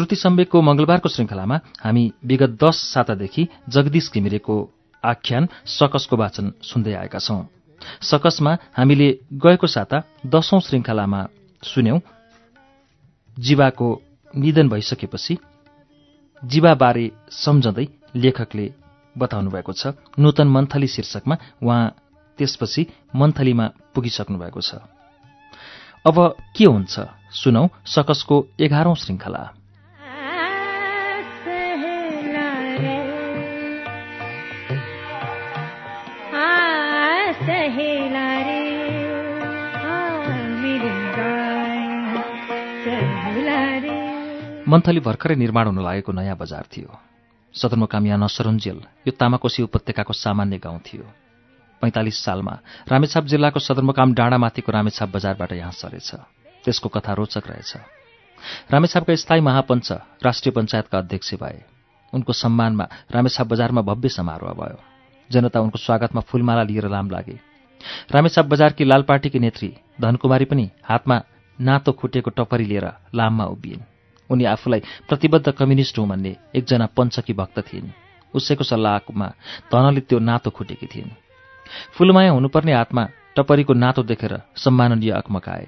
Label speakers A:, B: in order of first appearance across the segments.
A: श्रुति सम्वेकको मंगलबारको श्रृङ्खलामा हामी विगत दश सातादेखि जगदीश घिमिरेको आख्यान सकसको वाचन सुन्दै आएका छौं। सकसमा हामीले गएको साता दशौं श्रृङ्खलामा सुन्यौं जीवाको निधन भइसकेपछि जीवाबारे सम्झँदै लेखकले बताउनु भएको छ। नूतन मन्थली शीर्षकमा उहाँ त्यसपछि मन्थलीमा पुगिसक्नु भएको छ। अब के हुन्छ? सुनौ सकसको एघारौं श्रृङ्खला मन्थली भर्खरै निर्माण हुन लागेको नयाँ बजार थियो। सदरमुकाम यहाँ नसरुन्जेल यो तामाकोशी उपत्यकाको सामान्य गाउँ थियो। पैंतालिस सालमा रामेछाप जिल्लाको सदरमुकाम डाँडामाथिको रामेछाप बजारबाट यहाँ सरेछ। त्यसको कथा रोचक रहेछ। रामेछापका स्थायी महापञ्च राष्ट्रिय पञ्चायतका अध्यक्ष भए। उनको सम्मानमा रामेछाप बजारमा भव्य समारोह भयो। जनता उनको स्वागतमा फूलमाला लिएर लाम लागे रामेछाप बजारकी लाल पार्टीकी नेत्री धनकुमारी पनि हातमा नातो खुटेको टपरी लिएर लाममा उभिइन्। उनी आफूलाई प्रतिबद्ध कम्युनिस्ट हुँ भन्ने एकजना पञ्चकी भक्त थिइन्। उसैको सल्लाहमा धनले त्यो नातो खुटेकी थिइन्। फुलमाया हुनुपर्ने हातमा टपरीको नातो देखेर सम्माननीय अकमकाए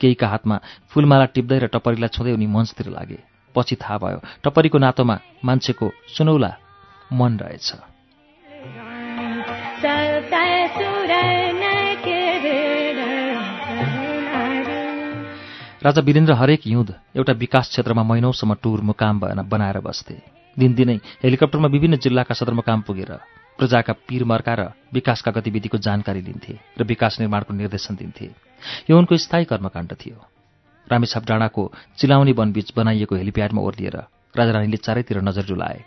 A: केहीका हातमा फूलमाला टिप्दै र टपरीलाई छुँदै उनी मञ्चतिर लागे। पछि थाहा भयो टपरीको नातोमा मान्छेको सुनौला मन रहेछ। राजा वीरेन्द्र हरेक हिउँद एउटा विकास क्षेत्रमा महिनौसम्म टुर मुकाम बना- बनाएर बस्थे। दिनदिनै हेलिकप्टरमा विभिन्न जिल्लाका सदरमुकाम पुगेर प्रजाका पीरमर्का र विकासका गतिविधिको जानकारी लिन्थे र विकास निर्माणको निर्देशन दिन्थे। यो उनको स्थायी कर्मकाण्ड थियो। रामेछाप डाँडाको चिलाउने वनबीच बनाइएको हेलिप्याडमा ओर्लिएर राजारानीले चारैतिर नजर डुलाए।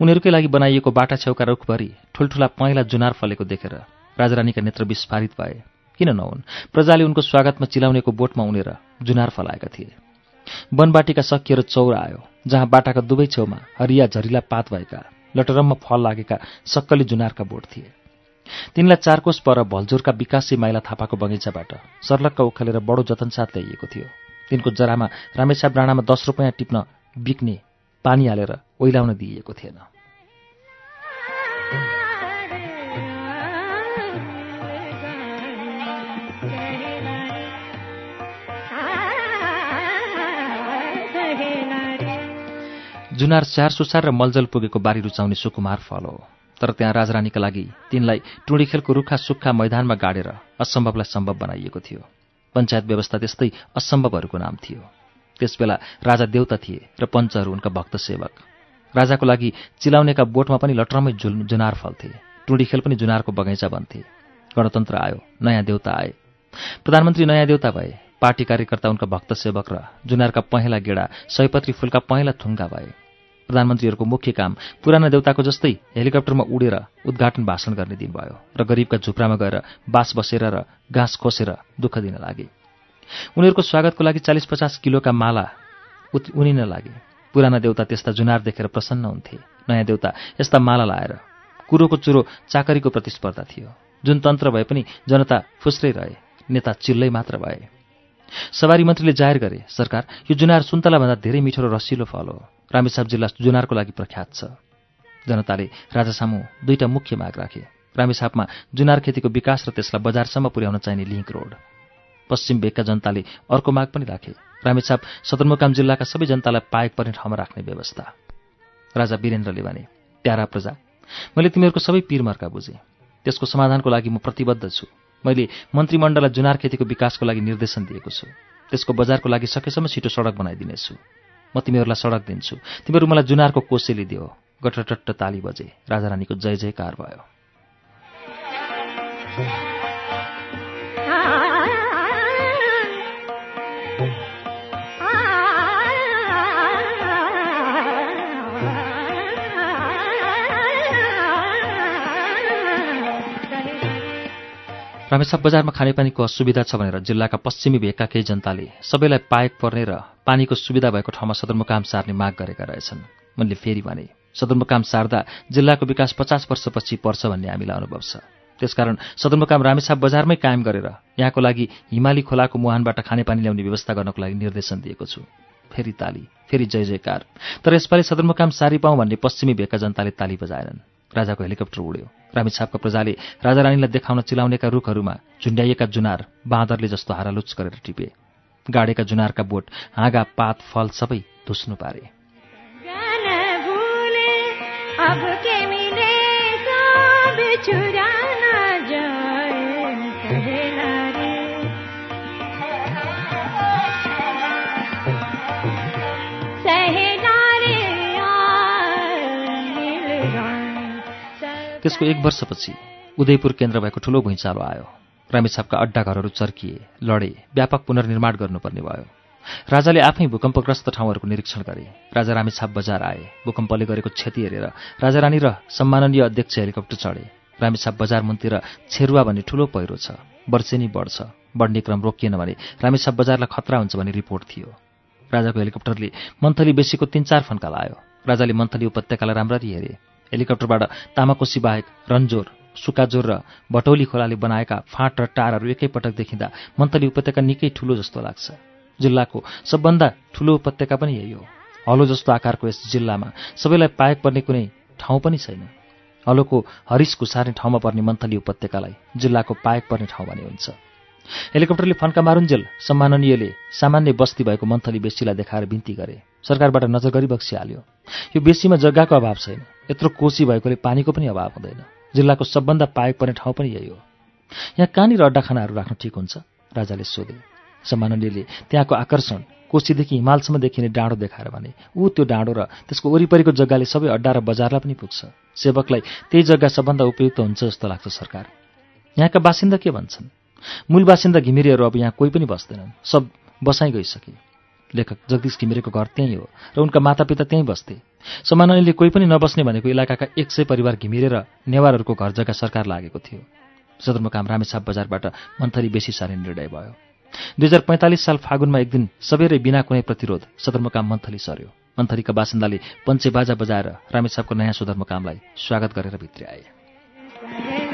A: उनीहरूकै लागि बनाइएको बाटा छेउका रुखभरि ठुल्ठुला पहेँला जुनार फलेको देखेर राजारानीका नेत्र विस्फारित भए। किन नहुन्? प्रजाले उनको स्वागतमा चिलाउनेको बोटमा उनेर जुनार फलाएका थिए। वनबाटीका सकिएर चौर आयो जहाँ बाटाका दुवै छेउमा हरिया झरिला पात भएका लटरम्म फल लागेका सक्कली जुनारका बोट थिए। तिनलाई चारकोस पर भलजोरका विकासी माइला थापाको बगैँचाबाट सर्लक्क उखेलेर बडो जतनसाथ ल्याइएको थियो। तिनको जरामा रामेछाप डाँडामा दस रुपियाँ टिप्न बिक्ने पानी हालेर ओइलाउन दिइएको थिएन। जुनार स्याहार सुसार र मलजल पुगेको बारी रुचाउने सुकुमार फल हो। तर त्यहाँ राजरानीका लागि तिनलाई टुँडीखेलको रुखा सुक्खा मैदानमा गाडेर असम्भवलाई सम्भव बनाइएको थियो। पञ्चायत व्यवस्था त्यस्तै असम्भवहरूको नाम थियो। त्यसबेला राजा देउता थिए र पञ्चहरू उनका भक्त सेवक। राजाको लागि चिलाउनेका बोटमा पनि लटरमै जुल जुनार फल्थे टुँडीखेल पनि जुनारको बगैँचा बन्थे। गणतन्त्र आयो नयाँ देउता आए। प्रधानमन्त्री नयाँ देउता भए। पार्टी कार्यकर्ता उनका भक्त सेवक र जुनारका पहेँला गेडा सयपत्री फुलका पहेँला थुङ्गा भए। प्रधानमन्त्रीहरूको मुख्य काम पुराना देउताको जस्तै हेलिकप्टरमा उडेर उद्घाटन भाषण गर्ने दिन भयो र गरिबका झुप्रामा गएर बास बसेर र घाँस खोसेर दुःख दिन लागे। उनीहरूको स्वागतको लागि चालिस पचास किलोका माला उनिन लागे। पुराना देउता त्यस्ता जुनार देखेर प्रसन्न हुन्थे। नयाँ देउता यस्ता माला लाएर कुरोको चुरो चाकरीको प्रतिस्पर्धा थियो। जुन तन्त्र भए पनि जनता फुस्रै रहे नेता चिल्लै मात्र भए। सवारी मन्त्रीले जाहेर गरे। सरकार यो जुनार सुन्तलाभन्दा धेरै मिठो र रसिलो फल हो। रामेछाप जिल्ला जुनारको लागि प्रख्यात छ। जनताले राजासामु दुईटा मुख्य माग राखे। रामेछापमा जुनार खेतीको विकास र त्यसलाई बजारसम्म पुर्याउन चाहिने लिङ्क रोड। पश्चिम भेगका जनताले अर्को माग पनि राखे। रामेछाप सदरमुकाम जिल्लाका सबै जनतालाई पाएक पर्ने ठाउँमा राख्ने व्यवस्था। राजा वीरेन्द्रले भने प्यारा प्रजा मैले तिमीहरूको सबै पिरमर्का बुझेँ। त्यसको समाधानको लागि म प्रतिबद्ध छु। मैले मन्त्रीमण्डललाई जुनार खेतीको विकासको लागि निर्देशन दिएको छु। त्यसको बजारको लागि सकेसम्म छिटो सडक बनाइदिनेछु। म तिमीहरूलाई सडक दिन्छु। तिमीहरू मलाई जुनारको कोसेली दियो। गटटट्ट ताली बजे। राजारानीको जय जयकार भयो। रामेछाप बजारमा खानेपानीको असुविधा छ भनेर जिल्लाका पश्चिमी भेगका केही जनताले सबैलाई पाएक पर्ने र पानीको सुविधा भएको ठाउँमा सदरमुकाम सार्ने माग गरेका रहेछन्। मैले फेरि भने सदरमुकाम सार्दा जिल्लाको विकास पचास वर्षपछि पर्छ भन्ने हामीलाई अनुभव छ। त्यसकारण सदरमुकाम रामेछाप बजारमै कायम गरेर यहाँको लागि हिमाली खोलाको मुहानबाट खानेपानी ल्याउने व्यवस्था गर्नको लागि निर्देशन दिएको छु। फेरि ताली फेरि जय जयकार। तर यसपालि सदरमुकाम सारी पाउँ भन्ने पश्चिमी भेगका जनताले ताली बजाएनन्। राजाको हेलिकप्टर उड्यो। रामेछापका प्रजाले राजारानीलाई देखाउन चिलाउनेका रुखहरूमा झुन्ड्याइएका जुनार बाँदरले जस्तो हारालुच गरेर टिपे। गाडेका जुनारका बोट हाँगा पात फल सबै धुस्नु पारे।
B: अब के मिले
A: त्यसको एक वर्षपछि उदयपुर केन्द्र भएको ठूलो भुइँचालो आयो। रामेछापका अड्डा घरहरू चर्किए लडे व्यापक पुनर्निर्माण गर्नुपर्ने भयो। राजाले आफै भूकम्पग्रस्त ठाउँहरूको निरीक्षण गरे। राजा रामेछाप बजार आए। भूकम्पले गरेको क्षति हेरेर राजारानी र सम्माननीय अध्यक्ष हेलिकप्टर चढे। रामेछाप बजार मुन्तिर छेरुवा भन्ने ठूलो पहिरो छ। वर्षेनी बढ्छ। बढ्ने क्रम रोकिएन भने रामेछाप बजारलाई खतरा हुन्छ भन्ने रिपोर्ट थियो। राजाको हेलिकप्टरले मन्थली बेसीको तिन चार फन्का लायो। राजाले मन्थली उपत्यकालाई राम्ररी हेरे। हेलिकप्टरबाट तामाकोसी बाहेक रन्जोर सुकाजोर र भटौली खोलाले बनाएका फाँट र टारहरू एकैपटक देखिँदा मन्थली उपत्यका निकै ठुलो जस्तो लाग्छ। जिल्लाको सबभन्दा ठुलो उपत्यका पनि यही हो। हलो जस्तो आकारको यस जिल्लामा सबैलाई पाएक पर्ने कुनै ठाउँ पनि छैन। हलोको हरिस घुसार्ने ठाउँमा पर्ने मन्थली उपत्यकालाई जिल्लाको पाएक पर्ने ठाउँ भने हुन्छ। हेलिकप्टरले फन्का मारुन्जेल सम्माननीयले सामान्य बस्ती भएको मन्थली बेसीलाई देखाएर बिन्ती गरे। सरकारबाट नजर गरी बक्सिहाल्यो। यो बेसीमा जग्गाको अभाव छैन। यत्रो कोसी भएकोले पानीको पनि अभाव हुँदैन। जिल्लाको सबभन्दा पाएक पर्ने ठाउँ पनि यही हो। यहाँ कहाँनिर अड्डाखानाहरू राख्न ठिक हुन्छ राजाले सोधे। सम्माननीयले त्यहाँको आकर्षण कोसीदेखि हिमालसम्म देखिने डाँडो देखाएर भने ऊ त्यो डाँडो र त्यसको वरिपरिको जग्गाले सबै अड्डा र बजारलाई पनि पुग्छ। सेवकलाई त्यही जग्गा सबभन्दा उपयुक्त हुन्छ जस्तो लाग्छ सरकार। यहाँका बासिन्दा के भन्छन्? मूल बासिन्दा घिमिरेहरू अब यहाँ कोही पनि बस्दैनन्। सब बसाइ गइसके। लेखक जगदीश घिमिरेको घर त्यहीँ हो र उनका मातापिता त्यहीँ बस्थे। समानले कोही पनि नबस्ने भनेको इलाकाका एक सय परिवार घिमिरे र नेवारहरूको घर जग्गा सरकार लागेको थियो। सदरमुकाम रामेछाप बजारबाट मन्थली बेसी सार्ने निर्णय भयो। दुई हजार पैँतालिस साल फागुनमा एक दिन सबैरै बिना कुनै प्रतिरोध सदरमुकाम मन्थली सर्यो मन्थलीका बासिन्दाले पञ्चे बाजा बजाएर रामेछापको नयाँ सदरमुकामलाई स्वागत गरेर भित्री आए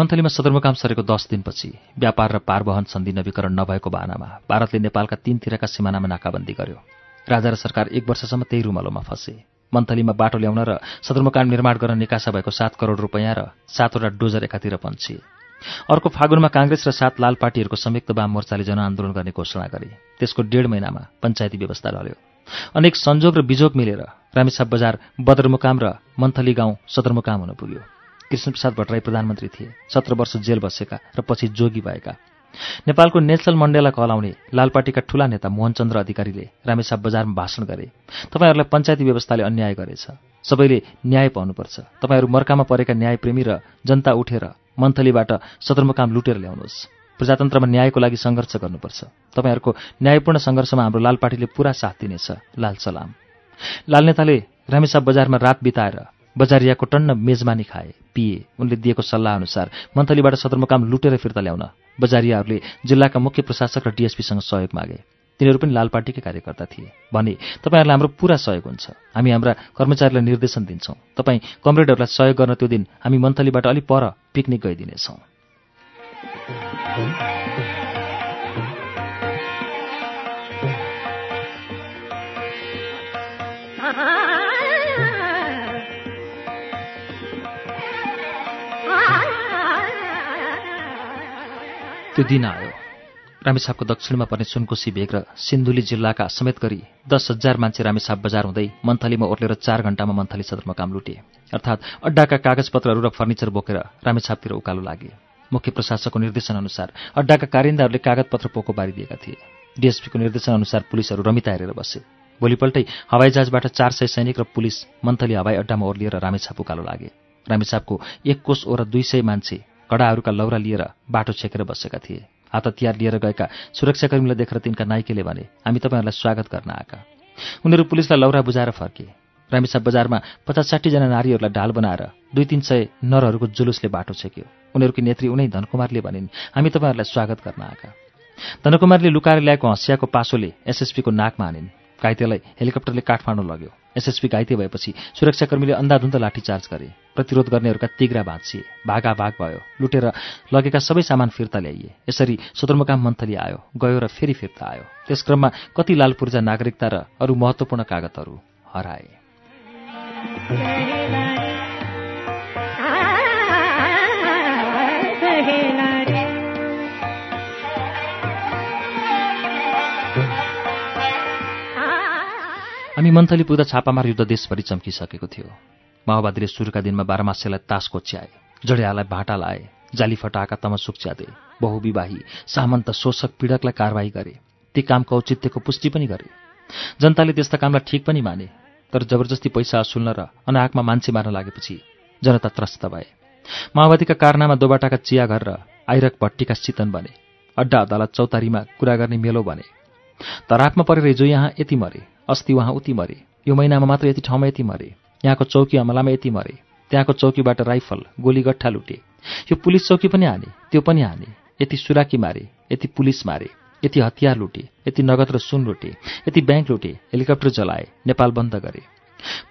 A: मन्थलीमा सदरमुकाम सरेको दस दिनपछि व्यापार र पारवहन सन्धि नवीकरण नभएको बाहनामा भारतले नेपालका तीनतिरका सिमानामा नाकाबन्दी गर्यो। राजा र सरकार एक वर्षसम्म त्यही रुमलोमा फँसे। मन्थलीमा बाटो ल्याउन र सदरमुकाम निर्माण गर्न निकासा भएको सात करोड रुपियाँ र सातवटा डोजर एकातिर पन्छिए अर्को फागुनमा काङ्ग्रेस र सात लाल पार्टीहरूको संयुक्त वाम मोर्चाले जनआन्दोलन गर्ने घोषणा गरे। त्यसको डेढ महिनामा पञ्चायती व्यवस्था ढल्यो अनेक संजोग र बिजोग मिलेर रामेछाप बजार बदरमुकाम र मन्थली गाउँ सदरमुकाम हुन पुग्यो। कृष्णप्रसाद भट्टराई प्रधानमन्त्री थिए। सत्र वर्ष जेल बसेका र पछि जोगी भएका। नेपालको नेल्सन मण्डेला कहलाउने लाल पार्टीका ठूला नेता मोहनचन्द्र अधिकारीले रामेछाप बजारमा भाषण गरे। तपाईँहरूलाई पञ्चायती व्यवस्थाले अन्याय गरेछ। सबैले न्याय पाउनुपर्छ। तपाईँहरू मर्कामा परेका न्यायप्रेमी र जनता उठेर मन्थलीबाट सदरमुकाम लुटेर ल्याउनुहोस्। प्रजातन्त्रमा न्यायको लागि सङ्घर्ष गर्नुपर्छ। तपाईँहरूको न्यायपूर्ण सङ्घर्षमा हाम्रो लाल पार्टीले पुरा साथ दिनेछ। लाल सलाम। लाल नेताले रामेछाप बजारमा रात बिताएर बजारियाको टन्न मेजमानी खाए पिए। उनले दिएको सल्लाह अनुसार मन्थलीबाट सदरमुकाम लुटेर फिर्ता ल्याउन बजारियाहरूले जिल्लाका मुख्य प्रशासक र डिएसपीसँग सहयोग मागे। तिनीहरू पनि लाल पार्टीकै कार्यकर्ता थिए। भने तपाईँहरूलाई हाम्रो पुरा सहयोग हुन्छ। हामी हाम्रा कर्मचारीलाई निर्देशन दिन्छौँ। तपाईँ कमरेडहरूलाई सहयोग गर्न त्यो दिन हामी मन्थलीबाट अलिक पर पिकनिक गइदिनेछौँ। त्यो दिन आयो। रामेछापको दक्षिणमा पर्ने सुनकोशी भेग र सिन्धुली जिल्लाका समेत गरी दस हजार मान्छे रामेछाप बजार हुँदै मन्थलीमा ओर्लेर चार घण्टामा मन्थली सदरमुकाम लुटे। अर्थात् अड्डाका कागजपत्रहरू र फर्निचर बोकेर रामेछापतिर उकालो लागे। मुख्य प्रशासकको निर्देशन अनुसार अड्डाका कारिन्दाहरूले कागजपत्र पोको पारिदिएका थिए। डिएसपीको निर्देशन अनुसार पुलिसहरू रमिता हेरेर बसे। भोलिपल्टै हवाईजहाजबाट चार सय सैनिक र पुलिस मन्थली हवाई अड्डामा ओर्लिएर रामेछाप उकालो लागे। रामेसाबको एक कोष ओर दुई सय मान्छे कडाहरूका लौरा लिएर बाटो छेकेर बसेका थिए। हात हतियार लिएर गएका सुरक्षाकर्मीलाई देखेर तिनका नाइकेले भने हामी तपाईँहरूलाई स्वागत गर्न आएका उनीहरू पुलिसलाई लौरा बुझाएर फर्के। रामेसाब बजारमा पचास साठीजना नारीहरूलाई ढाल बनाएर दुई तिन सय नरहरूको जुलुसले बाटो छेक्यो। उनीहरूकी नेत्री उनै धनकुमारले भनिन् हामी तपाईँहरूलाई स्वागत गर्न आएका धनकुमारले लुकाएर ल्याएको हँसियाको पासोले एसएसपीको नाकमा हानिन् घाइतेलाई हेलिकप्टरले काठमाडौँ लग्यो। एसएसपी घाइते भएपछि सुरक्षाकर्मीले अन्धाधुन्द लाठीचार्ज गरे। प्रतिरोध गर्नेहरूका तिग्रा भाँचिए भागा भाग भयो। लुटेर लगेका सबै सामान फिर्ता ल्याइए। यसरी सदरमुकाम मन्थली आयो गयो र फेरि फिर्ता आयो। त्यस क्रममा कति लाल पूर्जा नागरिकता र अरू महत्त्वपूर्ण कागतहरू हराए। हामी मन्थली पुग्दा छापामार युद्ध देशभरि चम्किसकेको थियो। माओवादीले सुरुका दिनमा बाह्रमासेलाई तास कोच्याए जडियालाई भाटा लाए जाली फटाएका तमसुक च्याते बहुविवाही सामन्त शोषक पीडकलाई कारवाही गरे ती कामको औचित्यको पुष्टि पनि गरे। जनताले त्यस्ता कामलाई ठिक पनि माने तर जबरजस्ती पैसा असुल्न र अनाहकमा मान्छे मार्न लागेपछि जनता त्रस्त भए। माओवादीका कारनामा दोबाटाका चियाघर र आइरक भट्टीका चितन बने अड्डा अदालत चौतारीमा कुरा गर्ने मेलो बने। तराकमा परेर हिजो यहाँ यति मरे। अस्ति उहाँ उति मरे। यो महिनामा मात्र यति ठाउँमा यति मरे। यहाँको चौकी अमलामा यति मरे। त्यहाँको चौकीबाट राइफल गोलीगट्ठा लुटे। यो पुलिस चौकी पनि हाने त्यो पनि हाने। यति सुराकी मारे यति पुलिस मारे यति हतियार लुटे यति नगद र सुन लुटे यति ब्याङ्क लुटे हेलिकप्टर जलाए नेपाल बन्द गरे।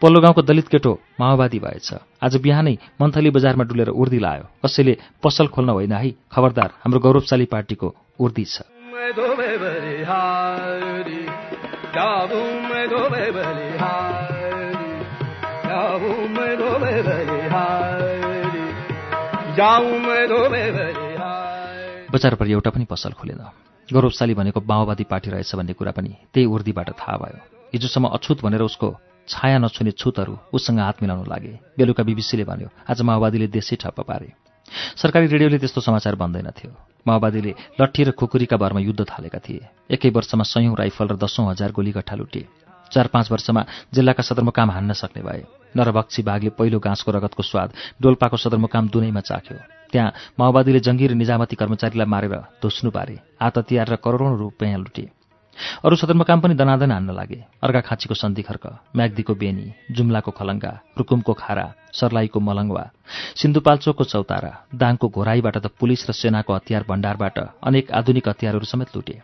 A: पल्लो गाउँको दलित केटो माओवादी भएछ। आज बिहानै मन्थली बजारमा डुलेर उर्दी लायो। कसैले पसल खोल्न होइन है? खबरदार हाम्रो गौरवशाली पार्टीको उर्दी छ। बजारपर एउटा पनि पसल खुलेन। गौरवशाली भनेको माओवादी पार्टी रहेछ भन्ने कुरा पनि त्यही उर्दीबाट थाहा भयो। हिजोसम्म अछुत भनेर उसको छाया नछुने छुतहरू उसँग हात मिलाउन लागे बेलुका बिबिसीले भन्यो आज माओवादीले देशै ठप्प पारे। सरकारी रेडियोले त्यस्तो समाचार भन्दैनथ्यो माओवादीले लट्ठी र खुकुरीका भरमा युद्ध थालेका थिए। एकै वर्षमा सयौं राइफल र दसौं हजार गोलीगट्ठा लुटे। चार पाँच वर्षमा जिल्लाका सदरमुकाम हान्न सक्ने भए। नरभक्षी बाघले पहिलो घाँसको रगतको स्वाद डोल्पाको सदरमुकाम दुनैमा चाख्यो। त्यहाँ माओवादीले जङ्गी र निजामती कर्मचारीलाई मारेर धुस्नु पारे। हात हतियार र करोडौँ रुपियाँ लुटे। अरू सदरमुकाम पनि दनादन हान्न लागे। अर्घाखाँचीको सन्धिखर्क म्याग्दीको बेनी जुम्लाको खलङ्गा रुकुमको खारा सर्लाईको मलङ्वा सिन्धुपाल्चोकको चौतारा दाङको घोराईबाट त पुलिस र सेनाको हतियार भण्डारबाट अनेक आधुनिक हतियारहरू समेत लुटे।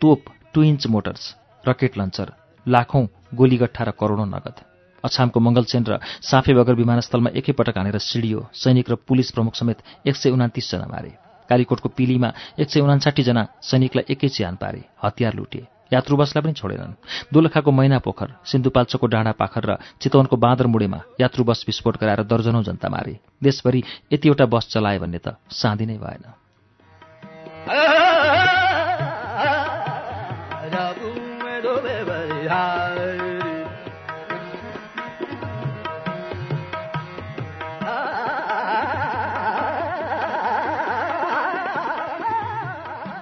A: तोप two inch mortars rocket launcher लाखौं गोलीगट्ठा र करोडौँ नगद। अछामको मङ्गलसेन र साफे बगर विमानस्थलमा एकैपटक हानेर सिडियो सैनिक र पुलिस प्रमुख समेत एक सय उनातिसजना मारे। कालीकोटको पिलीमा एक सय उनासाठीजना सैनिकलाई एकै चिहान पारे हतियार लुटे। यात्रु बसलाई पनि छोडेनन्। दोलखाको मैना पोखर सिन्धुपाल्चोको डाँडा पाखर र चितवनको बाँदर मुडेमा यात्रु बस विस्फोट गराएर दर्जनौं जनता मारे। देशभरि यतिवटा बस चलाए भन्ने त साँधी नै भएन।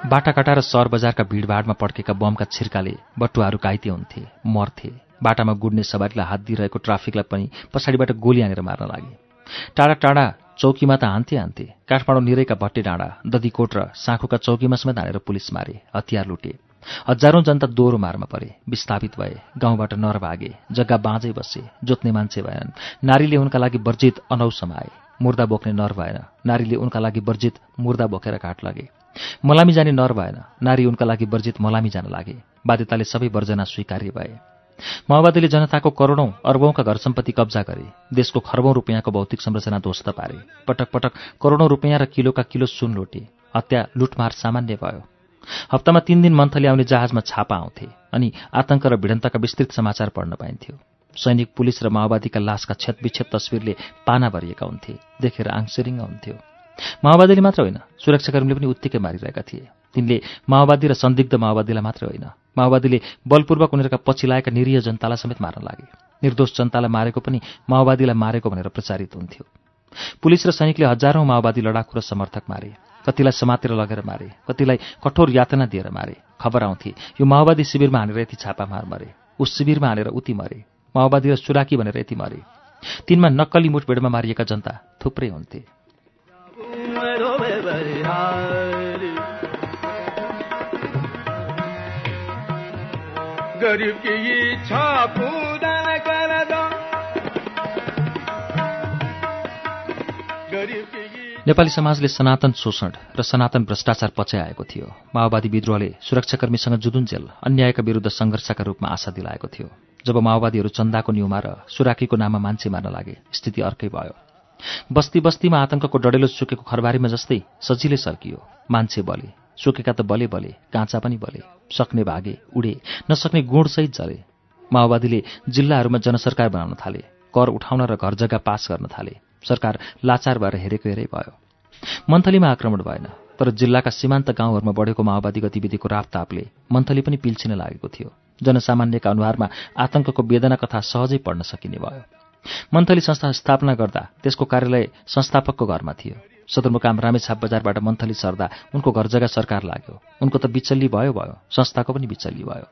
A: बाटाकाटा र सहर बजारका भिडभाडमा पड्केका बमका छिर्काले बटुवाहरू घाइते हुन्थे मर्थे। बाटामा गुड्ने सवारीलाई हात दिइरहेको ट्राफिकलाई पनि पछाडिबाट गोली हानेर मार्न लागे। टाढा टाढा चौकीमा त हान्थे हान्थे काठमाडौँ निरैका भट्टे डाँडा ददीकोट र साँखुका चौकीमा समेत हानेर पुलिस मारे हतियार लुटे। हजारौं जनता दोहोरो मारमा परे विस्थापित भए गाउँबाट नर भागे जग्गा बाँझै बसे जोत्ने मान्छे भएनन्। नारीले उनका लागि वर्जित अनौ समाए मुर्दा बोक्ने नर भएन। नारीले उनका लागि वर्जित मुर्दा बोकेर घाट लगे। मलामी जाने नर भएन। नारी उनका लागि वर्जित मलामी जान लागे। बाध्यताले सबै वर्जना स्वीकार्य भए। माओवादीले जनताको करोडौं अर्बौंका घर सम्पत्ति कब्जा गरे। देशको खर्बौं रुपियाँको भौतिक संरचना ध्वस्त पारे। पटक पटक करोडौं रुपियाँ र किलोका किलो सुन लुटे। हत्या लुटमार सामान्य भयो। हप्तामा तीन दिन मन्थली आउने जहाजमा छापा आउँथे अनि आतंक र भिडन्तका विस्तृत समाचार पढ्न पाइन्थ्यो। सैनिक पुलिस र माओवादीका लासका क्षतविक्षत तस्विरले पाना भरिएका हुन्थे। देखेर आङसिरिङ्ग हुन्थ्यो। माओवादीले मात्र होइन सुरक्षाकर्मीले पनि उत्तिकै मारिरहेका थिए। तिनले माओवादी र संदिग्ध माओवादीलाई मात्रै होइन माओवादीले बलपूर्वक उनीहरूका पछि लागेका निरीह जनतालाई समेत मार्न लागे। निर्दोष जनतालाई मारेको पनि माओवादीलाई मारेको भनेर प्रचारित हुन्थ्यो। पुलिस र सैनिकले हजारौं माओवादी लडाकु र समर्थक मारे कतिलाई समातेर लगेर मारे कतिलाई कठोर यातना दिएर मारे। खबर आउँथे यो माओवादी शिविरमा हानेर यति छापा मार मरे उस शिविरमा हानेर उति मरे माओवादी र सुराकी भनेर यति मरे। तिनमा नक्कली मुठभेडमा मारिएका जनता थुप्रै हुन्थे।
C: गरिब की इच्छा की
A: नेपाली समाजले सनातन शोषण र सनातन भ्रष्टाचार पच्याएको थियो। माओवादी विद्रोहले सुरक्षाकर्मीसँग जुदुन्जेल अन्यायका विरुद्ध सङ्घर्षका रूपमा आशा दिलाएको थियो। जब माओवादीहरू चन्दाको न्युमा र सुराकीको नाममा मान्छे मार्न लागे स्थिति अर्कै भयो। बस्ती बस्तीमा आतंकको डडेलो सुकेको खरबारीमा जस्तै सजिलै सर्कियो मान्छे बले। सुकेका त बले बले काँचा पनि बले सक्ने भागे उडे नसक्ने गुणसहित जले माओवादीले जिल्लाहरूमा जनसरकार बनाउन थाले कर उठाउन र घर जग्गा पास गर्न थाले सरकार लाचार भएर हेरेको हेरै भयो। मन्थलीमा आक्रमण भएन तर जिल्लाका सीमान्त गाउँहरूमा बढेको माओवादी गतिविधिको रापतापले मन्थली पनि पिल्छिन लागेको थियो। जनसामान्यका अनुहारमा आतंकको वेदना कथा सहजै पढ्न सकिने भयो। मन्थली संस्था स्थापना गर्दा त्यसको कार्यालय संस्थापकको घरमा थियो। सदरमुकाम रामेछाप बजारबाट मन्थली सर्दा उनको घर जग्गा सरकार लाग्यो। उनको त बिचल्ली भयो भयो संस्थाको पनि बिचल्ली भयो।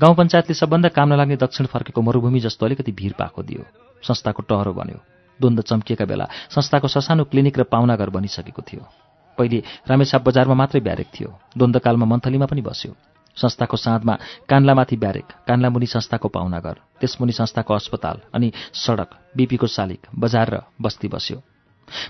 A: गाउँ पञ्चायतले सबभन्दा काम नलाग्ने दक्षिण फर्केको मरुभूमि जस्तो अलिकति भिर पाखो दियो। संस्थाको टहरो बन्यो। द्वन्द चम्किएका बेला संस्थाको ससानो क्लिनिक र पाहुनाघर बनिसकेको थियो। पहिले रामेछाप बजारमा मात्रै ब्यारेक थियो। द्वन्द्वकालमा मन्थलीमा पनि बस्यो। संस्थाको साँधमा कान्लामाथि ब्यारेक कान्लामुनि संस्थाको पाहुनाघर त्यसमुनि संस्थाको अस्पताल अनि सडक बिपीको सालिक बजार र बस्ती बस्यो।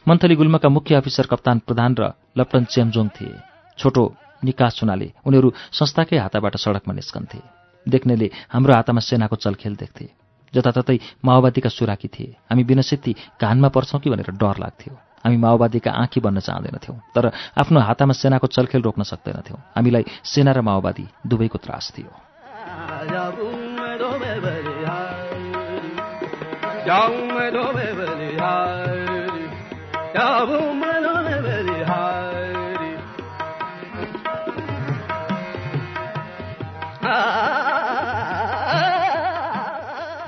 A: मन्थली गुल्मका मुख्य अफिसर कप्तान प्रधान र लप्टन चेम्जोङ थिए। छोटो निकास हुनाले उनीहरू संस्थाकै हाताबाट सडकमा निस्कन्थे। देख्नेले हाम्रो हातामा सेनाको चलखेल देख्थे। जताततै माओवादीका सुराकी थिए। हामी बिनसित्ती घानमा पर्छौँ कि भनेर डर लाग्थ्यो। हामी माओवादीका आँखी बन्न चाहँदैनथ्यौँ तर आफ्नो हातामा सेनाको चलखेल रोक्न सक्दैनथ्यौँ। हामीलाई सेना र माओवादी दुवैको त्रास थियो।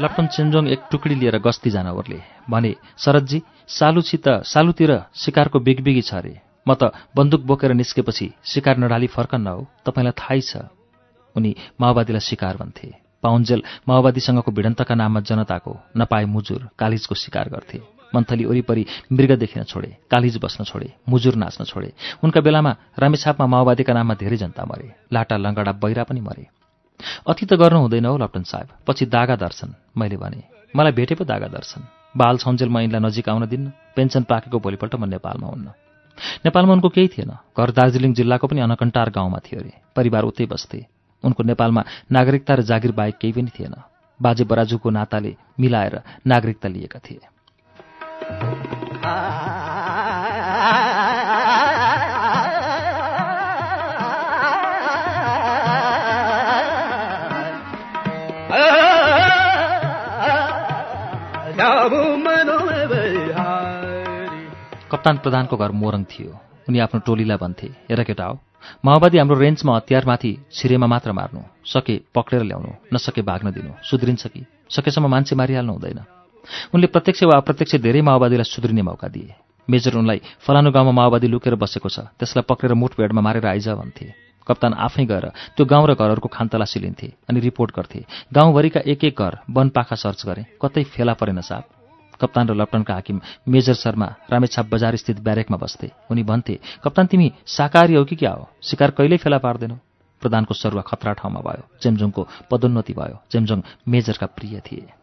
A: लप्टन चेन्जोङ एक टुकडी लिएर गस्ती जान ओर्ले भने शरदजी सालुसित सालुतिर शिकारको बिगबिगी छ अरे म त बन्दुक बोकेर निस्केपछि शिकार नडाली फर्कन्न हो। तपाईँलाई थाहै छ। उनी माओवादीलाई शिकार भन्थे। पाउन्जेल माओवादीसँगको भिडन्तका नाममा जनताको नपाए मुजुर कालिजको शिकार गर्थे। मन्थली वरिपरि मृग देखिन छोडे कालिज बस्न छोडे मुजुर नाच्न छोडे। उनका बेलामा रामेछापमा माओवादीका नाममा धेरै जनता मरे लाटा लङ्गडा बैरा पनि मरे। अति त गर्नु हुँदैन हौ लप्टन साहेब। पछि दागा दर्शन मैले भने मलाई भेटे पो दागा दर्शन। बाल छन्जेल म यिनलाई नजिक आउन दिन्न पेन्सन पाकेको भोलिपल्ट म नेपालमा हुन्न। नेपालमा उनको केही थिएन। घर दार्जिलिङ जिल्लाको पनि अनकन्टार गाउँमा थियो अरे। परिवार उतै बस्थे। उनको नेपालमा नागरिकता र जागिर बाहेक केही पनि थिएन। बाजे बराजुको नाताले मिलाएर नागरिकता लिएका थिए। कप्तान प्रधानको घर मोरङ थियो। उनी आफ्नो टोलीलाई भन्थे हेर केटा हो माओवादी हाम्रो रेन्जमा हतियारमाथि छिरेमा मात्र मार्नु। सके पक्रेर ल्याउनु नसके भाग्न दिनु। सुध्रिन्छ कि? सकेसम्म मान्छे मारिहाल्नु हुँदैन। उनले प्रत्यक्ष वा अप्रत्यक्ष धेरै माओवादीलाई सुध्रिने मौका दिए। मेजर उनलाई फलानु गाउँमा माओवादी लुकेर बसेको छ। त्यसलाई पक्रेर मुठभेडमा मारेर आइज भन्थे। कप्तान आफै गएर त्यो गाउँ र घरहरूको खान्तलासी लिन्थे अनि रिपोर्ट गर्थे गाउँभरिका एक एक घर वनपाखा सर्च गरे। कतै फेला परेन साप कप्तान र लप्टनका हाकिम मेजर शर्मा रामेछाप बजार स्थित ब्यारेकमा बस्थे। उनी भन्थे कप्तान तिमी शाकाहारी हो कि क्या हो? शिकार कहिल्यै फेला पार्दैनौ? प्रधानको सरुवा खतरा ठाउँमा भयो। चेम्जोङको पदोन्नति भयो। चेम्जोङ मेजरका प्रिय थिए।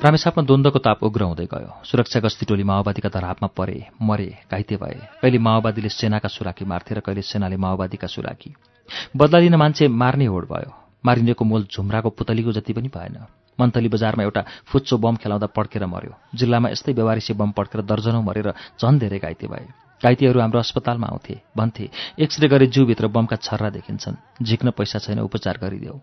A: रामेछापमा द्वन्द्वको ताप उग्र हुँदै गयो। सुरक्षा गस्ती टोली माओवादीका धरापमा परे मरे घाइते भए। कहिले माओवादीले सेनाका सुराकी मार्थे र कहिले सेनाले माओवादीका सुराकी बदला दिन मान्छे मार्ने होड भयो। मारिनेको मोल झुम्राको पुतलीको जति पनि भएन। मन्थली बजारमा एउटा फुच्चो बम खेलाउँदा पड्केर मर्यो जिल्लामा यस्तै व्यवहारिसी बम पड्केर दर्जनौँ मरेर झन् धेरै घाइते भए। घाइतेहरू हाम्रो अस्पतालमा आउँथे। भन्थे एक्सरे गरे जिउभित्र बमका छर्रा देखिन्छन्। झिक्न पैसा छैन उपचार गरिदेऊ।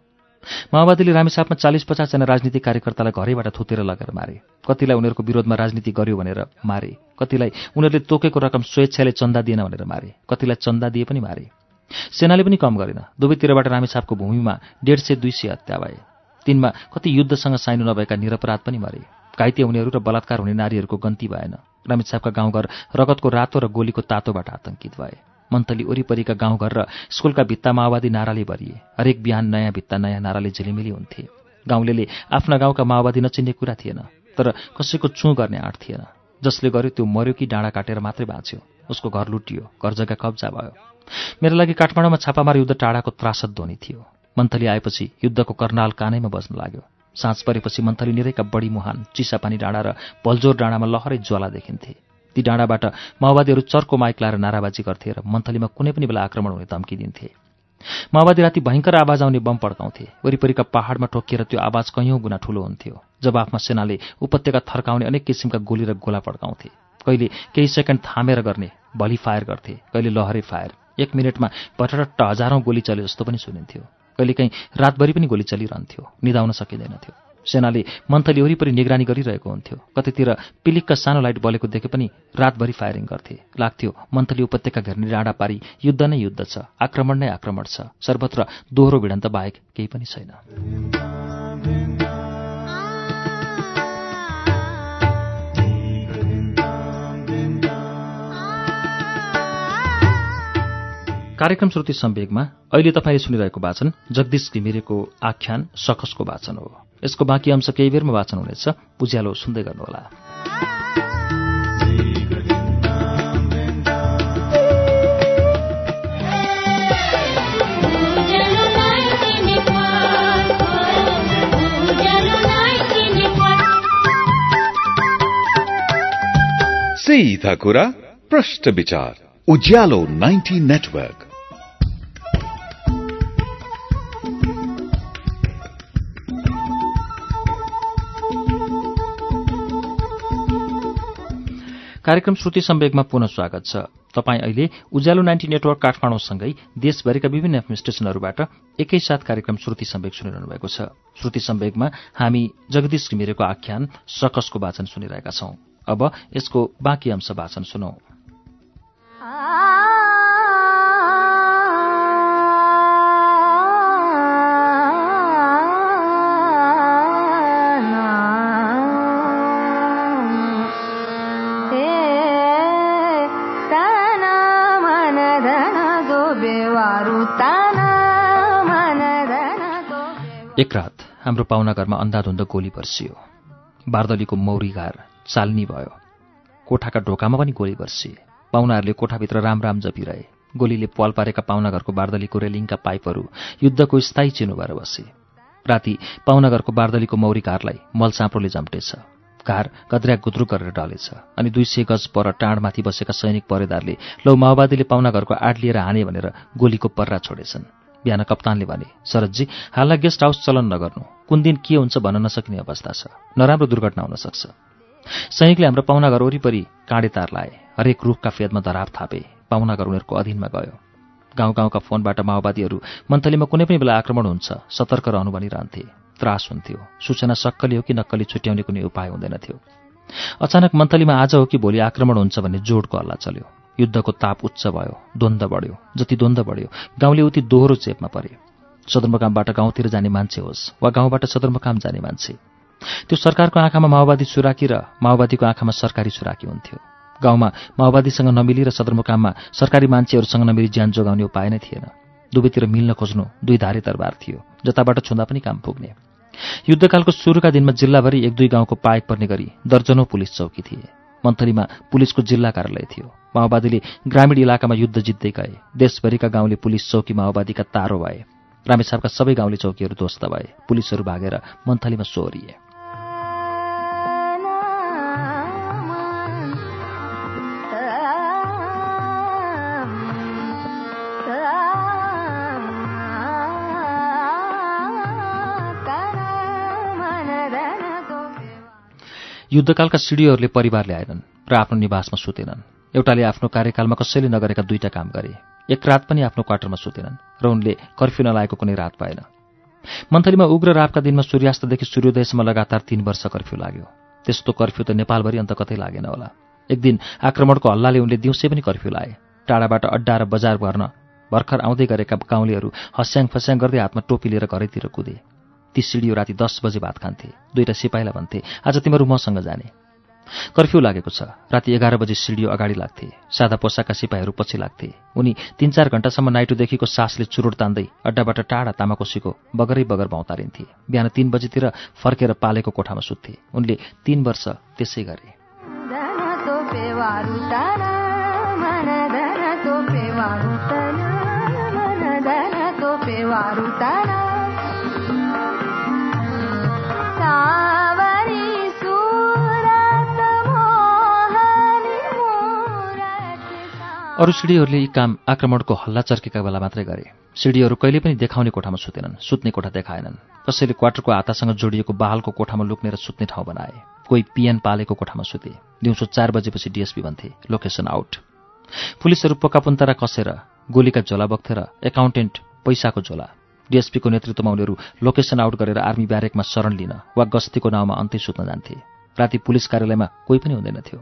A: माओवादीले रामेछापमा चालिस पचासजना राजनीतिक कार्यकर्तालाई घरैबाट थुतेर लगेर मारे। कतिलाई उनीहरूको विरोधमा राजनीति गर्यो भनेर मारे। कतिलाई उनीहरूले तोकेको रकम स्वेच्छाले चन्दा दिएन भनेर मारे। कतिलाई चन्दा दिए पनि मारे। सेनाले पनि कम गरेन। दुवैतिरबाट रामेछापको भूमिमा डेढ सय दुई सय हत्या भए। तिनमा कति युद्धसँग साइनो नभएका निरपराध पनि मरे। घाइते हुनेहरू र बलात्कार हुने नारीहरूको गन्ती भएन। साहबका गाउँघर रगतको रातो र गोलीको तातोबाट आतंकित भए। मन्थली वरिपरिका गाउँघर र स्कुलका भित्ता माओवादी नाराले भरिए। हरेक बिहान नयाँ भित्ता नयाँ नाराले झिलिमिली हुन्थे। गाउँले आफ्ना गाउँका माओवादी नचिन्ने कुरा थिएन तर कसैको चुँ गर्ने आँट थिएन। जसले गर्यो त्यो मर्यो कि डाँडा काटेर मात्रै बाँच्यो। उसको घर लुटियो घर जग्गा कब्जा भयो। मेरो लागि काठमाडौँमा छापामार युद्ध टाढाको त्रासद ध्वनि थियो। मन्थली आएपछि युद्धको कर्नाल कानैमा बज्न लाग्यो। साँझ परेपछि मन्थली निरैका बढी मुहान चिसापानी डाँडा र भलजोर डाँडामा लहरै ज्वाला देखिन्थे। ती डाँडाबाट माओवादीहरू चर्को माइक लाएर नाराबाजी गर्थे र मन्थलीमा कुनै पनि बेला आक्रमण हुने धम्की दिन्थे। माओवादी राति भयङ्कर आवाज आउने बम पड्काउँथे। वरिपरिका पहाडमा ठोकिएर त्यो आवाज कैयौँ गुणा ठूलो हुन्थ्यो। जब आफ्ना सेनाले उपत्यका थर्काउने अनेक किसिमका गोली र गोला पड्काउँथे कहिले केही सेकेन्ड थामेर गर्ने भली फायर गर्थे कहिले लहरे फायर। एक मिनटमा पटरट्ट हजारौँ गोली चले जस्तो पनि सुनिन्थ्यो। कहिलेकाहीँ रातभरि पनि गोली चलिरहन्थ्यो निधाउन सकिँदैनथ्यो। सेनाले मन्थली वरिपरि निगरानी गरिरहेको हुन्थ्यो। कतैतिर पिलिक्क सानो लाइट बलेको देखे पनि रातभरि फायरिङ गर्थे। लाग्थ्यो मन्थली उपत्यका घेर्ने डाँडा पारी युद्ध नै युद्ध छ आक्रमण नै आक्रमण छ। सर्वत्र दोहोरो भिडन्त बाहेक केही पनि छैन। कार्यक्रम श्रुति सम्वेगमा अहिले तपाईँले सुनिरहेको वाचन जगदीश घिमिरेको आख्यान सखसको वाचन हो। यसको बाँकी अंश केही बेरमा वाचन हुनेछ। पुज्यालो सुन्दै गर्नुहोला।
B: उज्यालो उज्यालो
D: सीधा कुरा प्रश्न विचार। उज्यालो 90 नेटवर्क।
A: कार्यक्रम श्रुति सम्वेगमा पुनः स्वागत छ। तपाईँ अहिले उज्यालो नाइन्टी नेटवर्क काठमाडौँसँगै देशभरिका विभिन्न एफएम स्टेशनहरूबाट एकैसाथ कार्यक्रम श्रुति सम्वेग सुनिरहनु भएको छ। श्रुति सम्वेगमा हामी जगदीश घिमिरेको आख्यान सकसको वाचन सुनिरहेका छौं। अब यसको बाँकी अंश वाचन सुनौ। हाम्रो पाहुनाघरमा अन्धाधुन्द गोली बर्सियो। बार्दलीको मौरी घार चाल्नी भयो। कोठाका ढोकामा पनि गोली बर्सिए। पाहुनाहरूले कोठाभित्र राम राम जपिरहे। गोलीले पाल पारेका पाहुनाघरको बार्दलीको रेलिङका पाइपहरू युद्धको स्थायी चिनो भएर बसे। राति पाहुनाघरको बार्दलीको मौरी घारलाई मलसाँप्रोले जम्टेछ। घार गद्र्याक गुद्रुक गरेर डलेछ अनि दुई सय गज पर टाँडमाथि बसेका सैनिक परेदारले लौ माओवादीले पाहुनाघरको आड लिएर हाने भनेर गोलीको पर्रा छोडेछन्। बिहान कप्तानले भने शरदजी हाललाई गेस्ट हाउस चलन नगर्नु। कुन दिन के हुन्छ भन्न नसकिने अवस्था छ। नराम्रो दुर्घटना हुन सक्छ। सैनिकले हाम्रो पाहुनाघर वरिपरि काँडे तार लाए। हरेक रुखका फेदमा धराप थापे। पाहुनाघर उनीहरूको अधीनमा गयो। गाउँ गाउँका फोनबाट माओवादीहरू मन्थलीमा कुनै पनि बेला आक्रमण हुन्छ सतर्क रहनु भनिरहन्थे। त्रास हुन्थ्यो। सूचना सक्कली हो कि नक्कली छुट्याउने कुनै उपाय हुँदैनथ्यो अचानक मन्थलीमा आज हो कि भोलि आक्रमण हुन्छ भन्ने जोडको हल्ला चल्यो। युद्धको ताप उच्च भयो द्वन्द्व बढ्यो जति द्वन्द्व बढ्यो। गाउँले उति दोहोरो चेपमा परे। सदरमुकामबाट गाउँतिर जाने मान्छे होस् वा गाउँबाट सदरमुकाम जाने मान्छे। त्यो सरकारको आँखामा माओवादी चुराकी र माओवादीको आँखामा सरकारी चुराकी हुन्थ्यो। गाउँमा माओवादीसँग नमिली र सदरमुकाममा सरकारी मान्छेहरूसँग नमिली ज्यान जोगाउने उपाय नै थिएन। दुवैतिर मिल्न खोज्नु दुई धारे तरबार थियो। जताबाट छुँदा पनि काम पुग्ने। युद्धकालको सुरुका दिनमा जिल्लाभरि एक दुई गाउँको पाएक पर्ने गरी दर्जनौं पुलिस चौकी थिए। मन्थलीमा पुलिसको जिल्ला कार्यालय थियो। माओवादीले ग्रामीण इलाकामा युद्ध जित्दै गए। देशभरिका गाउँले पुलिस चौकी माओवादीका तारो भए। रामेछापका सबै गाउँले चौकीहरू ध्वस्त भए। पुलिसहरू भागेर मन्थलीमा सोहोरिए। युद्धकालका सिडिओहरूले परिवार ल्याएनन् र आफ्नो निवासमा सुतेनन्। एउटाले आफ्नो कार्यकालमा कसैले नगरेका दुईटा काम गरे। एक रात पनि आफ्नो क्वार्टरमा सुतेनन् र उनले कर्फ्यू नलागेको कुनै रात पाएन। मन्थलीमा उग्र रातका दिनमा सूर्यास्तदेखि सूर्योदयसम्म लगातार तीन वर्ष कर्फ्यू लाग्यो। त्यस्तो कर्फ्यू त नेपालभरि अन्त कतै लागेन होला। एक दिन आक्रमणको हल्लाले उनले दिउँसै पनि कर्फ्यू लाए। टाढाबाट अड्डा र बजार भर्न भर्खर आउँदै गरेका गाउँलेहरू हस्याङ फस्याङ गर्दै हातमा टोपी लिएर घरैतिर कुदे। ती सिडियो राति दस बजे भात खान्थे। दुईटा सिपाहीलाई भन्थे आज तिमीहरू मसँग जाने। कर्फ्यू लागेको छ। राति एघार बजी सिडियो अगाडि लाग्थे। सादा पोसाका सिपाहीहरू पछि लाग्थे। उनी तीन चार घण्टासम्म नाइटोदेखिको सासले चुरोट तान्दै अड्डाबाट टाढा तामाकोसीको बगरै बगर भाउतारिन्थे बिहान तीन बजीतिर फर्केर पालेको कोठामा सुत्थे। उनले तीन वर्ष त्यसै गरे। अरू सिडीहरूले यी काम आक्रमणको हल्ला चर्केका बेला मात्रै गरे। सिडीहरू कहिले पनि देखाउने कोठामा सुतेनन् सुत्ने कोठा देखाएनन्। कसैले क्वार्टरको हातासँग जोडिएको बहालको कोठामा लुक्नेर सुत्ने ठाउँ बनाए। कोही पिएन पालेको कोठामा सुते। दिउँसो चार बजेपछि डिएसपी भन्थे लोकेसन आउट। पुलिसहरू पोकापुन्तरा कसेर गोलीका झोला बग्थे र एकाउन्टेन्ट पैसाको झोला। डिएसपीको नेतृत्वमा उनीहरू लोकेसन आउट गरेर आर्मी ब्यारेकमा शरण लिन वा गस्तीको नाउँमा अन्त्य सुत्न जान्थे। राति पुलिस कार्यालयमा कोही पनि हुँदैनथ्यो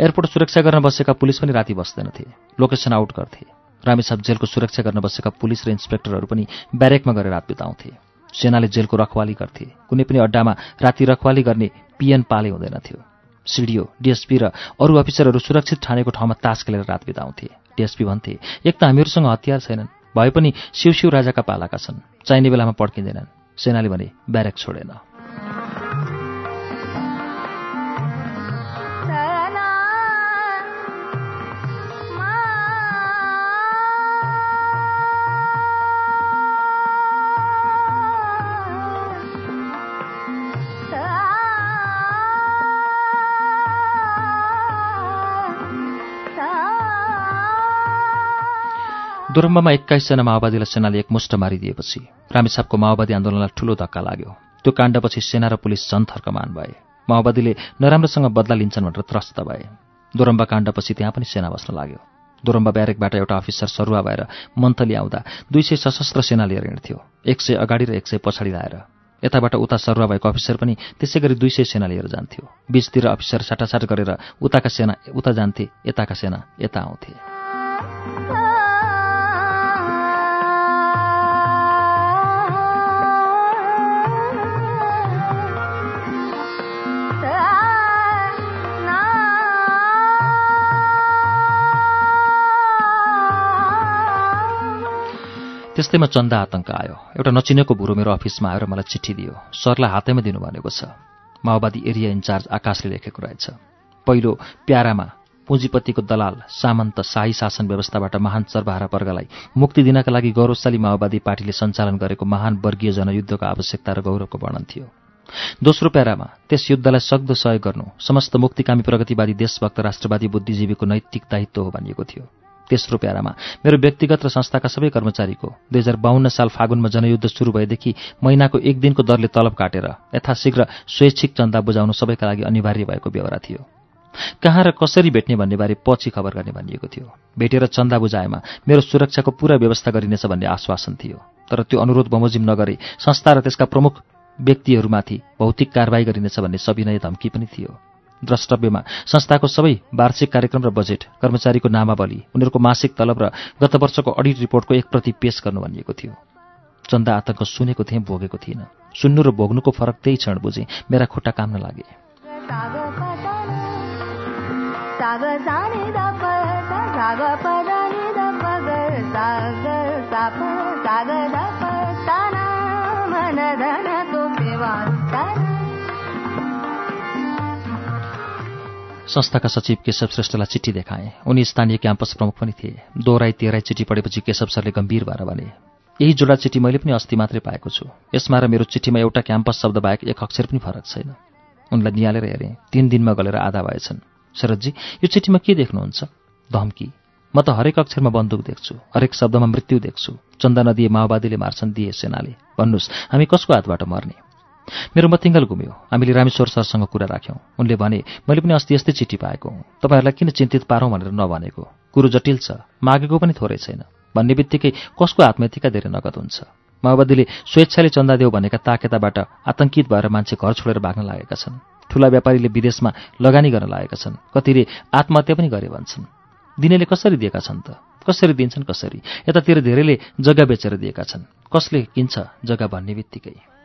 A: एयरपोर्ट सुरक्षा गर्न बसेका पुलिस पनि राति बस्दैनथे लोकेसन आउट गर्थे। रामेछाप जेलको सुरक्षा गर्न बसेका पुलिस र इन्सपेक्टरहरू पनि ब्यारेकमा गएर रात बिताउँथे। सेनाले जेलको रखवाली गर्थे। कुनै पनि अड्डामा राति रखवाली गर्ने पिएन पाले हुँदैनथ्यो सिडिओ डिएसपी र अरू अफिसरहरू सुरक्षित ठानेको ठाउँमा तास खेलेर रात बिताउँथे। डिएसपी भन्थे एक त हामीहरूसँग हतियार छैनन्। भए पनि शिवशिव राजाका पालाका छन्। चाहिने बेलामा पड्किँदैनन्। सेनाले भने ब्यारेक छोडेन। दोरम्बामा एक्काइसजना माओवादीलाई सेनाले एकमुष्ट मारिदिएपछि रामेछापको माओवादी आन्दोलनलाई ठूलो धक्का लाग्यो। त्यो काण्डपछि सेना र पुलिस झन थर्कमान भए। माओवादीले नराम्रोसँग बदला लिन्छन् भनेर त्रस्त भए। दोरम्बा काण्डपछि त्यहाँ पनि सेना बस्न लाग्यो। दोरम्बा ब्यारेकबाट एउटा अफिसर सरुवा भएर मन्थली आउँदा दुई सय सशस्त्र सेना लिएर हिँड्थ्यो एक सय अगाडि र एक सय पछाडि लाएर। यताबाट उता सरुवा भएको अफिसर पनि त्यसै गरी दुई सय सेना लिएर जान्थ्यो। बीचतिर अफिसर साटासाट गरेर उताका सेना उता जान्थे यताका सेना यता आउँथे। त्यस्तैमा चन्दा आतङ्क आयो। एउटा नचिनेको बुढो मेरो अफिसमा आएर मलाई चिठी दियो। सरलाई हातैमा दिनु भनेको छ। माओवादी एरिया इन्चार्ज आकाशले लेखेको रहेछ। पहिलो प्यारामा पुँजीपतिको दलाल सामन्त शाही शासन व्यवस्थाबाट महान चरबहारा वर्गलाई मुक्ति दिनका लागि गौरवशाली माओवादी पार्टीले सञ्चालन गरेको महान वर्गीय जनयुद्धको आवश्यकता र गौरवको वर्णन थियो। दोस्रो प्यारामा त्यस युद्धलाई सक्दो सहयोग गर्नु समस्त मुक्तिकामी प्रगतिवादी देशभक्त राष्ट्रवादी बुद्धिजीवीको नैतिक दायित्व हो भनिएको थियो। तेस्रो प्यारामा मेरो व्यक्तिगत र संस्थाका सबै कर्मचारीको दुई हजार बाहन्न साल फागुनमा जनयुद्ध सुरु भएदेखि महिनाको एक दिनको दरले तलब काटेर यथाशीघ्र स्वैच्छिक चन्दा बुझाउनु सबैका लागि अनिवार्य भएको बेहोरा थियो। कहाँ र कसरी भेट्ने भन्ने बारे पछि खबर गर्ने भनिएको थियो। भेटेर चन्दा बुझाएमा मेरो सुरक्षाको पूरा व्यवस्था गरिनेछ भन्ने आश्वासन थियो। तर त्यो अनुरोध बमोजिम नगरे संस्था र त्यसका प्रमुख व्यक्तिहरूमाथि भौतिक कारवाही गरिनेछ भन्ने सविनय धम्की पनि थियो। द्रष्टव्यमा। संस्थाको सबै वार्षिक कार्यक्रम र बजेट कर्मचारीको नामावली उनीहरूको मासिक तलब र गत वर्षको अडिट रिपोर्टको एक प्रति पेश गर्नु भनिएको थियो। चन्दा आतङ्क सुनेको थिएँ भोगेको थिइनँ सुन्नु र भोग्नुको फरक त्यही क्षण बुझेँ मेरा खुट्टा काम्न लागे।
E: साग
A: संस्थाका सचिव केशव श्रेष्ठलाई चिठी देखाएँ। उनी स्थानीय क्याम्पस प्रमुख पनि थिए। दोहोऱ्याइ तेह्राई चिठी पढेपछि केशव सरले गम्भीर भएर भने यही जोडा चिठी मैले पनि अस्ति मात्रै पाएको छु। यसमा र मेरो चिठीमा एउटा क्याम्पस शब्द बाहेक एक अक्षर पनि फरक छैन उनलाई निहालेर हेरेँ। तीन दिनमा गलेर आधा भएछन्। शरदजी यो चिठीमा के देख्नुहुन्छ? धम्की। म त हरेक अक्षरमा बन्दुक देख्छु हरेक शब्दमा मृत्यु देख्छु। चन्दा नदिए माओवादीले मार्छन् दिए सेनाले। भन्नुहोस् हामी कसको हातबाट मर्ने? मेरो मतिङ्गल घुम्यो। हामीले रामेश्वर सरसँग कुरा राख्यौँ। उनले भने मैले पनि अस्ति यस्तै चिठी पाएको हुँ। तपाईँहरूलाई किन चिन्तित पारौँ भनेर नभनेको? कुरो जटिल छ। मागेको पनि थोरै छैन। भन्ने बित्तिकै कसको हातमा यतिका धेरै नगद हुन्छ? माओवादीले स्वेच्छाले चन्दा देऊ भनेका ताकेताबाट आतंकित भएर मान्छे घर छोडेर भाग्न लागेका छन्। ठूला व्यापारीले विदेशमा लगानी गर्न लागेका छन्। कतिले आत्महत्या पनि गरे भन्छन्। दिनेले कसरी दिएका छन् त? कसरी दिन्छन् कसरी? यतातिर धेरैले जग्गा बेचेर दिएका छन्। कसले किन्छ जग्गा भन्ने बित्तिकै।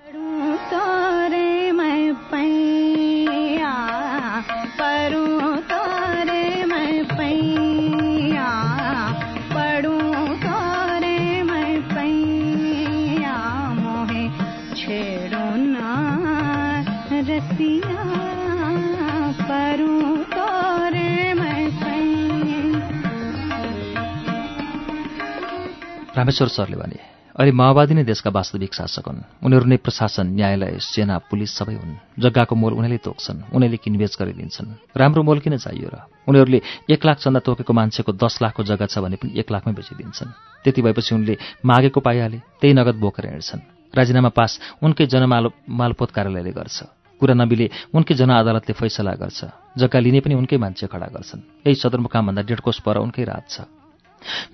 A: रामेश्वर सरले भने अहिले माओवादी नै देशका वास्तविक शासक हुन्। उनीहरू नै प्रशासन न्यायालय सेना पुलिस सबै हुन्। जग्गाको मोल उनीहरूले तोक्छन् उनीहरूले किनबेच गरिदिन्छन्। राम्रो मोल किन चाहियो र? उनीहरूले एक लाख चन्दा तोकेको मान्छेको दस लाखको जग्गा छ भने पनि एक लाखमै बेचिदिन्छन्। त्यति भएपछि उनले मागेको पाइहाले त्यही नगद बोकेर हिँड्छन्। राजीनामा पास उनकै जनमाल मालपोत कार्यालयले गर्छ। कुरा नबिले उनकै जनअदालतले फैसला गर्छ। जग्गा लिने पनि उनकै मान्छे खडा गर्छन्। यही सदरमुकामभन्दा डेढ कोष पर उनकै राज छ।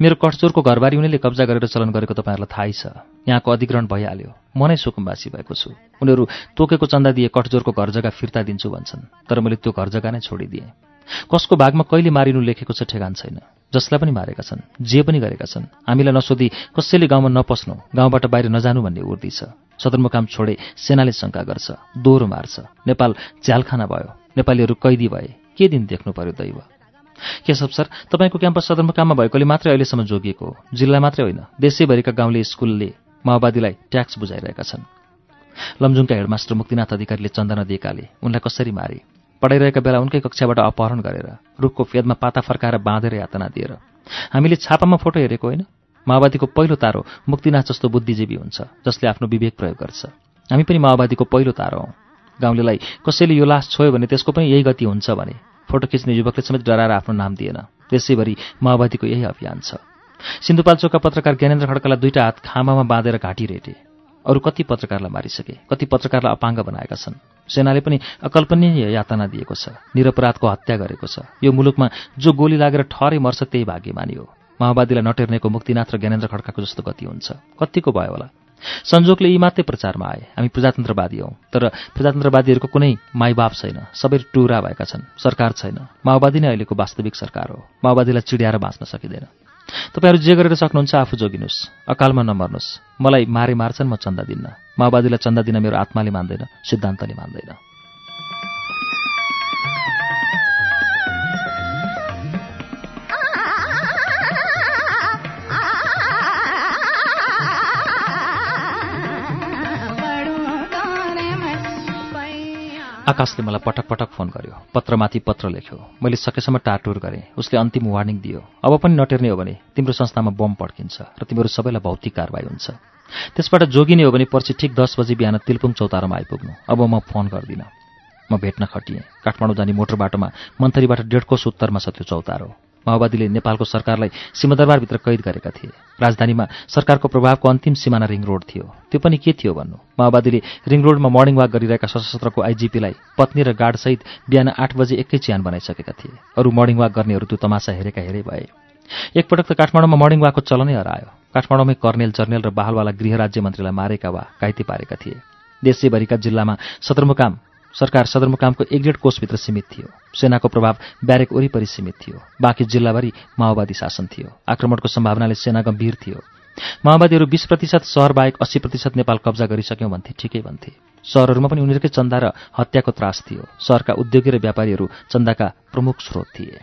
A: मेरो कठचोरको घरबारी उनीहरूले कब्जा गरेर चलन गरेको तपाईँहरूलाई थाहै छ। यहाँको अधिग्रहण भइहाल्यो। म नै सुकुम्बासी भएको छु। उनीहरू तोकेको चन्दा दिए कठचोरको घर जग्गा फिर्ता दिन्छु भन्छन् तर मैले त्यो घर जग्गा नै छोडिदिएँ। कसको भागमा कहिले मारिनु लेखेको छ ठेगान छैन। जसलाई पनि मारेका छन् जे पनि गरेका छन्। हामीलाई नसोधी कसैले गाउँमा नपस्नु गाउँबाट बाहिर नजानु भन्ने उर्दी छ। सदरमुकाम छोडे सेनाले शङ्का गर्छ दोहोरो मार्छ। नेपाल झ्यालखाना भयो। नेपालीहरू कैदी भए। के दिन देख्नु पर्यो दैव? केशव सर? तपाईँको क्याम्पस सदरमुकाममा भएकोले मात्रै अहिलेसम्म जोगिएको हो। जिल्ला मात्रै होइन देशैभरिका गाउँले स्कुलले माओवादीलाई ट्याक्स बुझाइरहेका छन्। लमजुङका हेडमास्टर मुक्तिनाथ अधिकारीले चन्दा नदिएकाले उनलाई कसरी मारे? पढाइरहेका बेला उनकै कक्षाबाट अपहरण गरेर रुखको फेदमा पाता फर्काएर बाँधेर यातना दिएर। हामीले छापामा फोटो हेरेको होइन? माओवादीको पहिलो तारो मुक्तिनाथ जस्तो बुद्धिजीवी हुन्छ जसले आफ्नो विवेक प्रयोग गर्छ। हामी पनि माओवादीको पहिलो तारो हौँ। गाउँलेलाई कसैले यो लास छोयो भने त्यसको पनि यही गति हुन्छ भने। फोटो खिच्ने युवकले समेत डराएर आफ्नो नाम दिएन। त्यसैभरि माओवादीको यही अभियान छ। सिन्धुपाल्चोकका पत्रकार ज्ञानेन्द्र खड्कालाई दुईटा हात खामामा बाँधेर घाँटी रेटे। अरू कति पत्रकारलाई मारिसके कति पत्रकारलाई अपाङ्ग बनाएका छन्। सेनाले पनि अकल्पनीय यातना दिएको छ निरपराधको हत्या गरेको छ। यो मुलुकमा जो गोली लागेर ठहरै मर्छ त्यही भाग्यमानी हो। माओवादीलाई नटेर्नेको मुक्तिनाथ र ज्ञानेन्द्र खड्काको जस्तो गति हुन्छ। कतिको भयो होला? संजोगले यी मात्रै प्रचारमा आए। हामी प्रजातन्त्रवादी हौँ। तर प्रजातन्त्रवादीहरूको कुनै माइबाप छैन। सबै टुरा भएका छन्। सरकार छैन। माओवादी नै अहिलेको वास्तविक सरकार हो। माओवादीलाई चिड्याएर बाँच्न सकिँदैन। तपाईँहरू जे गरेर सक्नुहुन्छ आफू जोगिनुहोस्। अकालमा नमर्नुहोस्। मलाई मारे मार्छन् म चन्दा दिन्न। माओवादीलाई चन्दा दिन मेरो आत्माले मान्दैन सिद्धान्तले मान्दैन। आकाशले मलाई पटक पटक फोन गर्यो। पत्रमाथि पत्र लेख्यो। मैले सकेसम्म टाटुर गरेँ। उसले अन्तिम वार्निङ दियो। अब पनि नटेर्ने हो भने तिम्रो संस्थामा बम पड्किन्छ र तिमीहरू सबैलाई भौतिक कारवाही हुन्छ। त्यसबाट जोगिने हो भने पर्सि ठिक दस बजी बिहान तिलपुङ चौतारामा आइपुग्नु। अब म फोन गर्दिनँ। म भेट्न खटिएँ। काठमाडौँ जाने मोटर बाटोमा मन्थरीबाट डेढ कोस उत्तरमा छ त्यो चौतारो। माओवादीले नेपालको सरकारलाई सिंहदरबारभित्र कैद गरेका थिए। राजधानीमा सरकारको प्रभावको अन्तिम सिमाना रिङ रोड थियो। त्यो पनि के थियो भन्नु? माओवादीले रिङ रोडमा मर्निङ वाक गरिरहेका सशस्त्रको आइजिपीलाई पत्नी र गार्डसहित बिहान आठ बजे एकै चिहान बनाइसकेका थिए। अरू मर्निङ वाक गर्नेहरू त्यो तमासा हेरेका हेरे भए। एकपटक त काठमाडौँमा मर्निङ वाकको चलनै हरायो। काठमाडौँमै कर्नेल जर्नेल र बाहलवाला गृह राज्य मन्त्रीलाई मारेका वा घाइते पारेका थिए। देशैभरिका जिल्लामा सदरमुकाम सरकार सदरमुकामको एक डेढ कोषभित्र सीमित थियो। सेनाको प्रभाव ब्यारेक वरिपरि सीमित थियो। बाँकी जिल्लाभरि माओवादी शासन थियो। आक्रमणको सम्भावनाले सेना गम्भीर थियो। माओवादीहरू बिस प्रतिशत सहर बाहेक अस्सी प्रतिशत नेपाल कब्जा गरिसक्यौँ भन्थे। ठिकै भन्थे। सहरहरूमा पनि उनीहरूकै चन्दा र हत्याको त्रास थियो। सहरका उद्योगी र व्यापारीहरू चन्दाका प्रमुख स्रोत थिए।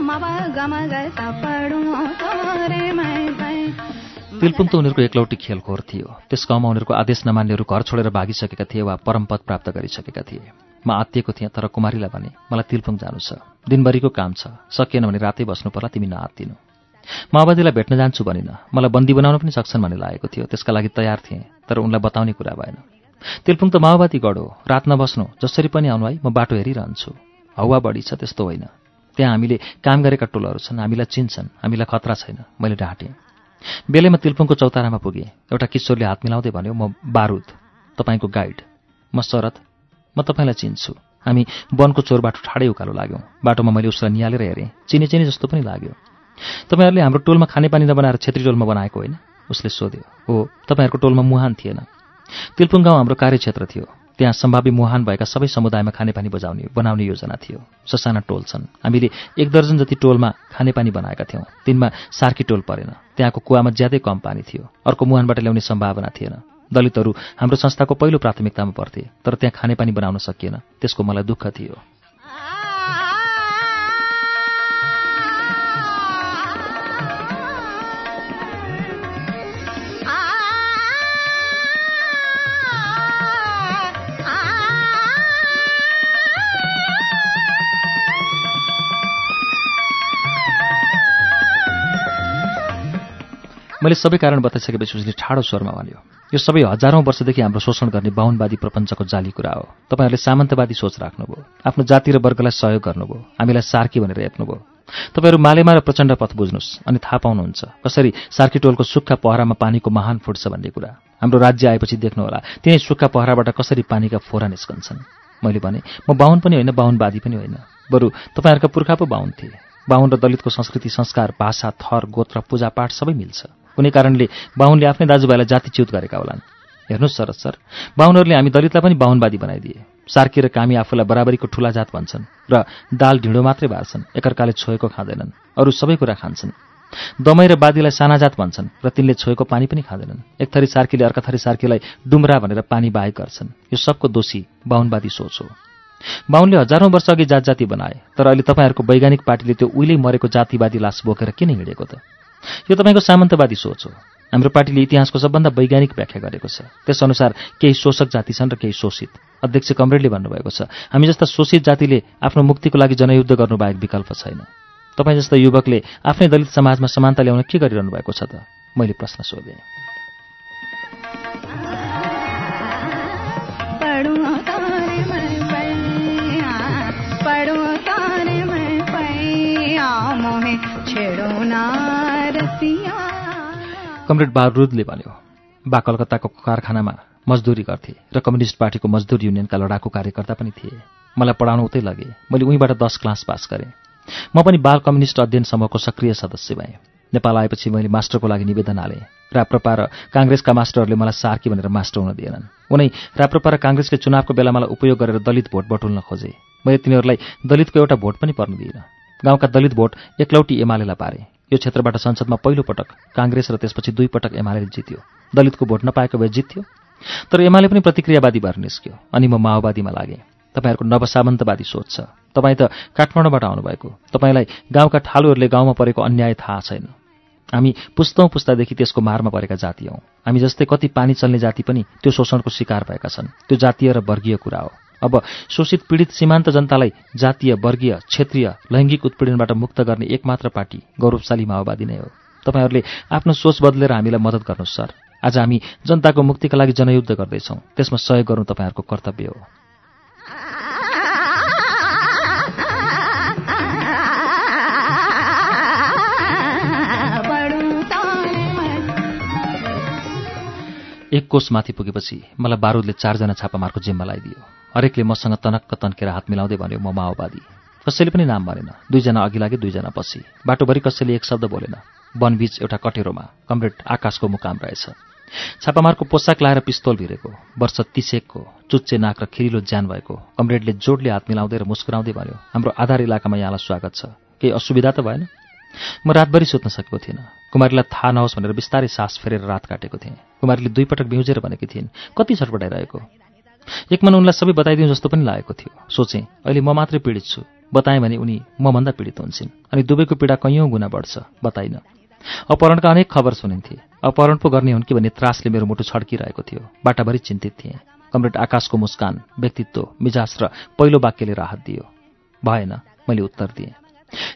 E: मग सा ग
A: तिलपुङ त उनीहरूको एकलौटी खेलखोर थियो। त्यस गाउँमा उनीहरूको आदेश नमान्नेहरू घर छोडेर भागिसकेका थिए वा परमपद प्राप्त गरिसकेका थिए। म आत्तिएको थिएँ तर कुमारीलाई भने मलाई तिलपुङ जानु छ। दिनभरिको काम छ। सकिएन भने रातै बस्नु पर्ला तिमी नआत्तिनु। माओवादीलाई भेट्न जान्छु भनिन। मलाई बन्दी बनाउन पनि सक्छन् भन्ने लागेको थियो। त्यसका लागि तयार थिएँ तर उनलाई बताउने कुरा भएन। तिलपुङ त माओवादी गढ हो। रात नबस्नु जसरी पनि आउनु है म बाटो हेरिरहन्छु। हौवा बढी छ त्यस्तो होइन। त्यहाँ हामीले काम गरेका टोलहरू छन् हामीलाई चिन्छन् हामीलाई खतरा छैन। मैले ढाँटेँ। बेलैमा तिलपुङको चौतारामा पुगेँ। एउटा किशोरले हात मिलाउँदै भन्यो म बारुद तपाईँको गाइड। म शरद म तपाईँलाई चिन्छु। हामी वनको चोरबाट ठाडै उकालो लाग्यौँ। बाटोमा मैले उसलाई निहालेर हेरेँ। चिने चिने जस्तो पनि लाग्यो। तपाईँहरूले हाम्रो टोलमा खानेपानी नबनाएर छेत्री टोलमा बनाएको होइन? उसले सोध्यो। हो तपाईँहरूको टोलमा मुहान थिएन। तिलपुङ गाउँ हाम्रो कार्यक्षेत्र थियो। त्यहाँ सम्भाव्य मुहान भएका सबै समुदायमा खानेपानी बजाउने बनाउने योजना थियो। ससाना टोल छन्। हामीले एक दर्जन जति टोलमा खानेपानी बनाएका थियौँ। तिनमा सार्की टोल परेन। त्यहाँको कुवामा ज्यादै कम पानी थियो। अर्को मुहानबाट ल्याउने सम्भावना थिएन। दलितहरू हाम्रो संस्थाको पहिलो प्राथमिकतामा पर्थे तर त्यहाँ खानेपानी बनाउन सकिएन। त्यसको मलाई दुःख थियो। मैले सबै कारण बताइसकेपछि उसले ठाडो स्वरमा भन्यो यो सबै हजारौँ वर्षदेखि हाम्रो शोषण गर्ने बाहुनवादी प्रपञ्चको जाली कुरा हो। तपाईँहरूले सामन्तवादी सोच राख्नुभयो आफ्नो जाति र वर्गलाई सहयोग गर्नुभयो हामीलाई सार्की भनेर हेप्नुभयो। तपाईँहरू मालेमा र प्रचण्ड पथ बुझ्नुहोस् अनि थाहा पाउनुहुन्छ कसरी सार्की टोलको सुक्खा पहरामा पानीको महान फुट्छ भन्ने कुरा। हाम्रो राज्य आएपछि देख्नुहोला त्यही सुक्खा पहराबाट कसरी पानीका फोरा निस्कन्छन्। मैले भने म बाहुन पनि होइन बाहुनवादी पनि होइन। बरु तपाईँहरूका पुर्खा पो बाहुन थिए। बाहुन र दलितको संस्कृति संस्कार भाषा थर गोत्र पूजापाठ सबै मिल्छ। कुनै कारणले बाहुनले आफ्नै दाजुभाइलाई जातिच्युत गरेका होलान्। हेर्नुहोस् सर सर बाहुनहरूले हामी दलितलाई पनि बाहुनवादी बनाइदिए। सार्की र कामी आफूलाई बराबरीको ठुला जात भन्छन् र दाल ढिँडो मात्रै बार्छन् एकअर्काले छोएको खाँदैनन् अरू सबै कुरा खान्छन्। दमै र बादीलाई साना जात भन्छन् र तिनले छोएको पानी पनि खाँदैनन्। एक थरी सार्कीले अर्का थरी सार्कीलाई डुम्रा भनेर पानी बाहेक गर्छन्। यो सबको दोषी बाहुनवादी सोच हो। बाहुनले हजारौँ वर्ष अघि जात जाति बनाए तर अहिले तपाईँहरूको वैज्ञानिक पार्टीले त्यो उहिल्यै मरेको जातिवादी लास बोकेर किन हिँडेको त? यो तपाईँको सामन्तवादी सोच हो। हाम्रो पार्टीले इतिहासको सबभन्दा वैज्ञानिक व्याख्या गरेको छ। त्यसअनुसार केही शोषक जाति छन् र केही शोषित। अध्यक्ष कमरेडले भन्नुभएको छ हामी जस्ता शोषित जातिले आफ्नो मुक्तिको लागि जनयुद्ध गर्नुबाहेक विकल्प छैन। तपाईँ जस्ता युवकले आफ्नै दलित समाजमा समानता ल्याउन के गरिरहनु भएको छ त? मैले प्रश्न सोधेँ।
E: पढूं
A: कमरेड बारुदले भन्यो बा कलकत्ताको कारखानामा मजदुरी गर्थे र कम्युनिस्ट पार्टीको मजदुर युनियनका लडाकु कार्यकर्ता पनि थिए। मलाई पढाउनु उतै लगे। मैले उहीँबाट दस क्लास पास गरेँ। म पनि बाल कम्युनिस्ट अध्ययन समूहको सक्रिय सदस्य भएँ। नेपाल आएपछि मैले मास्टरको लागि निवेदन हालेँ। राप्रपा र काङ्ग्रेसका मास्टरहरूले मलाई सार्की भनेर मास्टर हुन दिएनन्। उनै राप्रपा र काङ्ग्रेसले चुनावको बेला मलाई उपयोग गरेर दलित भोट बटुल्न खोजे। मैले तिनीहरूलाई दलितको एउटा भोट पनि पर्न दिइनँ। गाउँका दलित भोट एकलौटी एमालेलाई पारे। यो क्षेत्रबाट संसदमा पहिलो पटक काङ्ग्रेस र त्यसपछि दुई पटक एमाले जित्यो। दलितको भोट नपाएको भए जित्थ्यो तर एमाले पनि प्रतिक्रियावादी भएर निस्क्यो अनि म माओवादीमा लागेँ। तपाईँहरूको नवसामन्तवादी सोच छ। तपाईँ त काठमाडौँबाट आउनुभएको। तपाईँलाई गाउँका ठालुहरूले गाउँमा परेको अन्याय थाहा छैन। हामी पुस्तौँ पुस्तादेखि त्यसको मारमा परेका जाति हौँ। हामी जस्तै कति पानी चल्ने जाति पनि त्यो शोषणको शिकार भएका छन्। त्यो जातीय र वर्गीय कुरा हो। अब शोषित पीडित सीमान्त जनतालाई जातीय वर्गीय क्षेत्रीय लैङ्गिक उत्पीडनबाट मुक्त गर्ने एकमात्र पार्टी गौरवशाली माओवादी नै हो। तपाईँहरूले आफ्नो सोच बदलेर हामीलाई मद्दत गर्नुहोस् सर। आज हामी जनताको मुक्तिका लागि जनयुद्ध गर्दैछौँ। त्यसमा सहयोग गर्नु तपाईँहरूको कर्तव्य हो। एक कोष माथि पुगेपछि मलाई बारुदले चारजना छापामारको जिम्मा लगाइदियो। हरेकले मसँग तनक्क तन्केर हात मिलाउँदै भन्यो म माओवादी। कसैले पनि नाम भनेन दुईजना अघि लागे दुईजना पछि। बाटोभरि कसैले एक शब्द बोलेन। वनबीच एउटा कटेरोमा कमरेड आकाशको मुकाम रहेछ। छापामारको पोसाक लाएर पिस्तोल भिरेको वर्ष तिसेकको चुच्चे नाक र खिरिलो ज्यान भएको कमरेडले जोडले हात मिलाउँदै र मुस्कुराउँदै भन्यो हाम्रो आधार इलाकामा यहाँलाई स्वागत छ। केही असुविधा त भएन? म रातभरि सुत्न सकेको थिइनँ। कुमारीलाई थाहा नहोस् भनेर बिस्तारै सास फेरेर रात काटेको थिएँ। कुमारीले दुई पटक बिउजेर भनेकी थिइन् कति छटपटाइरहेको? एक मन उनलाई सबै बताइदिउँ जस्तो पनि लागेको थियो। सोचेँ अहिले म मात्रै पीडित छु। बताएँ भने उनी मभन्दा पीडित हुन्छन्। अनि दुवैको पीडा कैयौँ गुणा बढ्छ। बताइन। अपहरणका अनेक खबर सुनिन्थे। अपहरण पो गर्ने हुन् कि भन्ने त्रासले मेरो मुटु छड्किरहेको थियो। बाटाभरि चिन्तित थिएँ। कमरेड आकाशको मुस्कान व्यक्तित्व मिजाज र पहिलो वाक्यले राहत दियो। भएन मैले उत्तर दिएँ।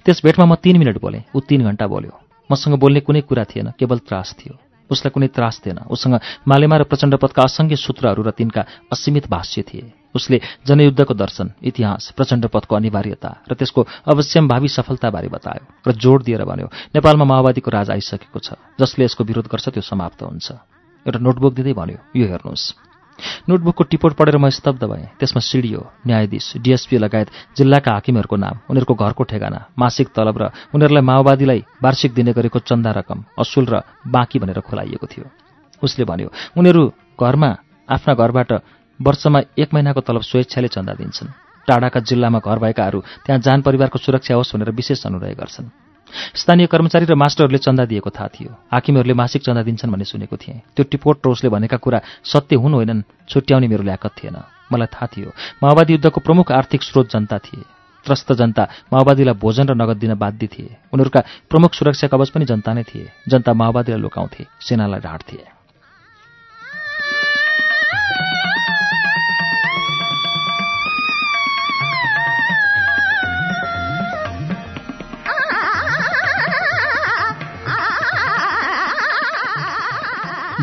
A: त्यस भेटमा म तीन मिनट बोलेँ। ऊ तीन घन्टा बोल्यो। मसँग बोल्ने कुनै कुरा थिएन केवल त्रास थियो। उसलाई कुनै त्रास थिएन। उसँग मालेमा र प्रचण्डपथका असङ्ख्य सूत्रहरू र तिनका असीमित भाष्य थिए। उसले जनयुद्धको दर्शन इतिहास प्रचण्डपथको अनिवार्यता र त्यसको अवश्यम्भावी सफलताबारे बतायो र जोड दिएर भन्यो नेपालमा माओवादीको राज आइसकेको छ जसले यसको विरोध गर्छ त्यो समाप्त हुन्छ। एउटा नोटबुक दिँदै भन्यो यो हेर्नुहोस्। नोटबुकको टिपोट पढेर म स्तब्ध भएँ। त्यसमा सिडिओ न्यायाधीश डिएसपी लगायत जिल्लाका हाकिमहरूको नाम उनीहरूको घरको ठेगाना मासिक तलब र उनीहरूलाई माओवादीलाई वार्षिक दिने गरेको चन्दा रकम असुल र बाँकी भनेर खोलाइएको थियो। उसले भन्यो उनीहरू घरमा आफ्ना घरबाट वर्षमा एक महिनाको तलब स्वेच्छाले चन्दा दिन्छन्। टाढाका जिल्लामा घर भएकाहरू त्यहाँ जान परिवारको सुरक्षा होस् भनेर विशेष अनुरोध गर्छन्। स्थानीय कर्मचारी र मास्टरहरूले चन्दा दिएको थाहा थियो। हाकिमहरूले मासिक चन्दा दिन्छन् भन्ने सुनेको थिएँ। त्यो टिपोट र उसले भनेका कुरा सत्य हुन् होइनन् छुट्याउने मेरो ल्याकत थिएन। मलाई थाहा थियो माओवादी युद्धको प्रमुख आर्थिक स्रोत जनता थिए। त्रस्त जनता माओवादीलाई भोजन र नगद दिन बाध्य थिए। उनीहरूका प्रमुख सुरक्षा कवच पनि जनता नै थिए। जनता माओवादीलाई लुकाउँथे सेनालाई ढाँट्थे।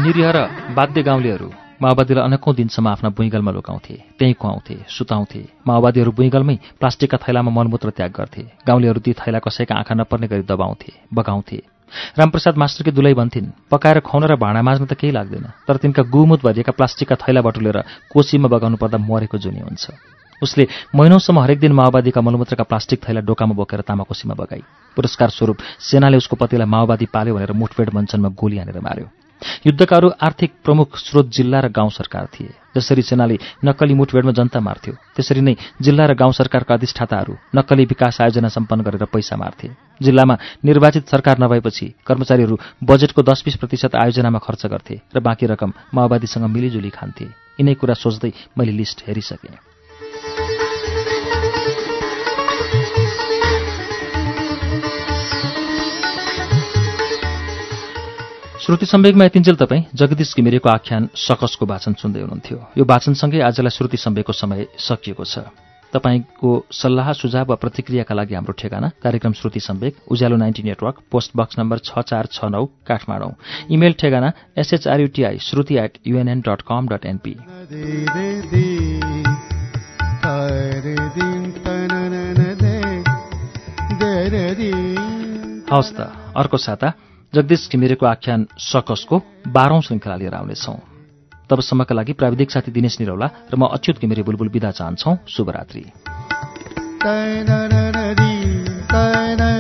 A: निरीह र बाध्य गाउँलेहरू माओवादीलाई अनेकौं दिनसम्म आफ्ना बुइँगलमा लुकाउँथे त्यहीँ खुवाउँथे सुताउँथे। माओवादीहरू बुइँगलमै प्लास्टिकका थैलामा मलमूत्र त्याग गर्थे। गाउँलेहरू ती थैला कसैका आँखा नपर्ने गरी दबाउँथे बगाउँथे। रामप्रसाद मास्टरकी दुलै भन्थिन् पकाएर खुवाउन र भाँडा माझ्न त केही लाग्दैन तर तिनका गुमुत भरिएका प्लास्टिकका थैला बटुलेर कोसीमा बगाउनु पर्दा मरेको जुनी हुन्छ। उसले महिनौसम्म हरेक दिन माओवादीका मलमूत्रका प्लास्टिक थैला डोकामा बोकेर तामाकोसीमा बगाई। पुरस्कार स्वरूप सेनाले उसको पतिलाई माओवादी पाल्यो भनेर मुठभेड मञ्चनमा गोली हानेर मार्यो। युद्धका अरू आर्थिक प्रमुख स्रोत जिल्ला र गाउँ सरकार थिए। जसरी सेनाले नक्कली मुठभेडमा जनता मार्थ्यो त्यसरी नै जिल्ला र गाउँ सरकारका अधिष्ठाताहरू नक्कली विकास आयोजना सम्पन्न गरेर पैसा मार्थे। जिल्लामा निर्वाचित सरकार नभएपछि कर्मचारीहरू बजेटको दस बिस प्रतिशत आयोजनामा खर्च गर्थे र बाँकी रकम माओवादीसँग मिलिजुली खान्थे। यिनै कुरा सोच्दै मैले लिस्ट हेरिसकेँ। श्रुति सम्वेकमा यतिन्जेल तपाईँ। जगदीश घिमिरेको आख्यान सकसको वाचन सुन्दै हुनुहुन्थ्यो। यो वाचनसँगै आजलाई श्रुति सम्वेकको समय सकिएको छ। तपाईँको सल्लाह सुझाव वा प्रतिक्रियाका लागि हाम्रो ठेगाना कार्यक्रम Shruti Sambeg Ujyaalo ninety network post box number छ चार छ नौ काठमाडौँ। इमेल ठेगाना SHRUTI Shruti at UNN dot com dot NP हवस् त अर्को साता। जगदीश घिमिरेको आख्यान सकसको बाह्रौं श्रृङ्खला लिएर आउनेछौं। तबसम्मका लागि प्राविधिक साथी दिनेश निरौला र म अच्युत घिमिरे बुलबुल विदा चाहन्छौ। शुभरात्री।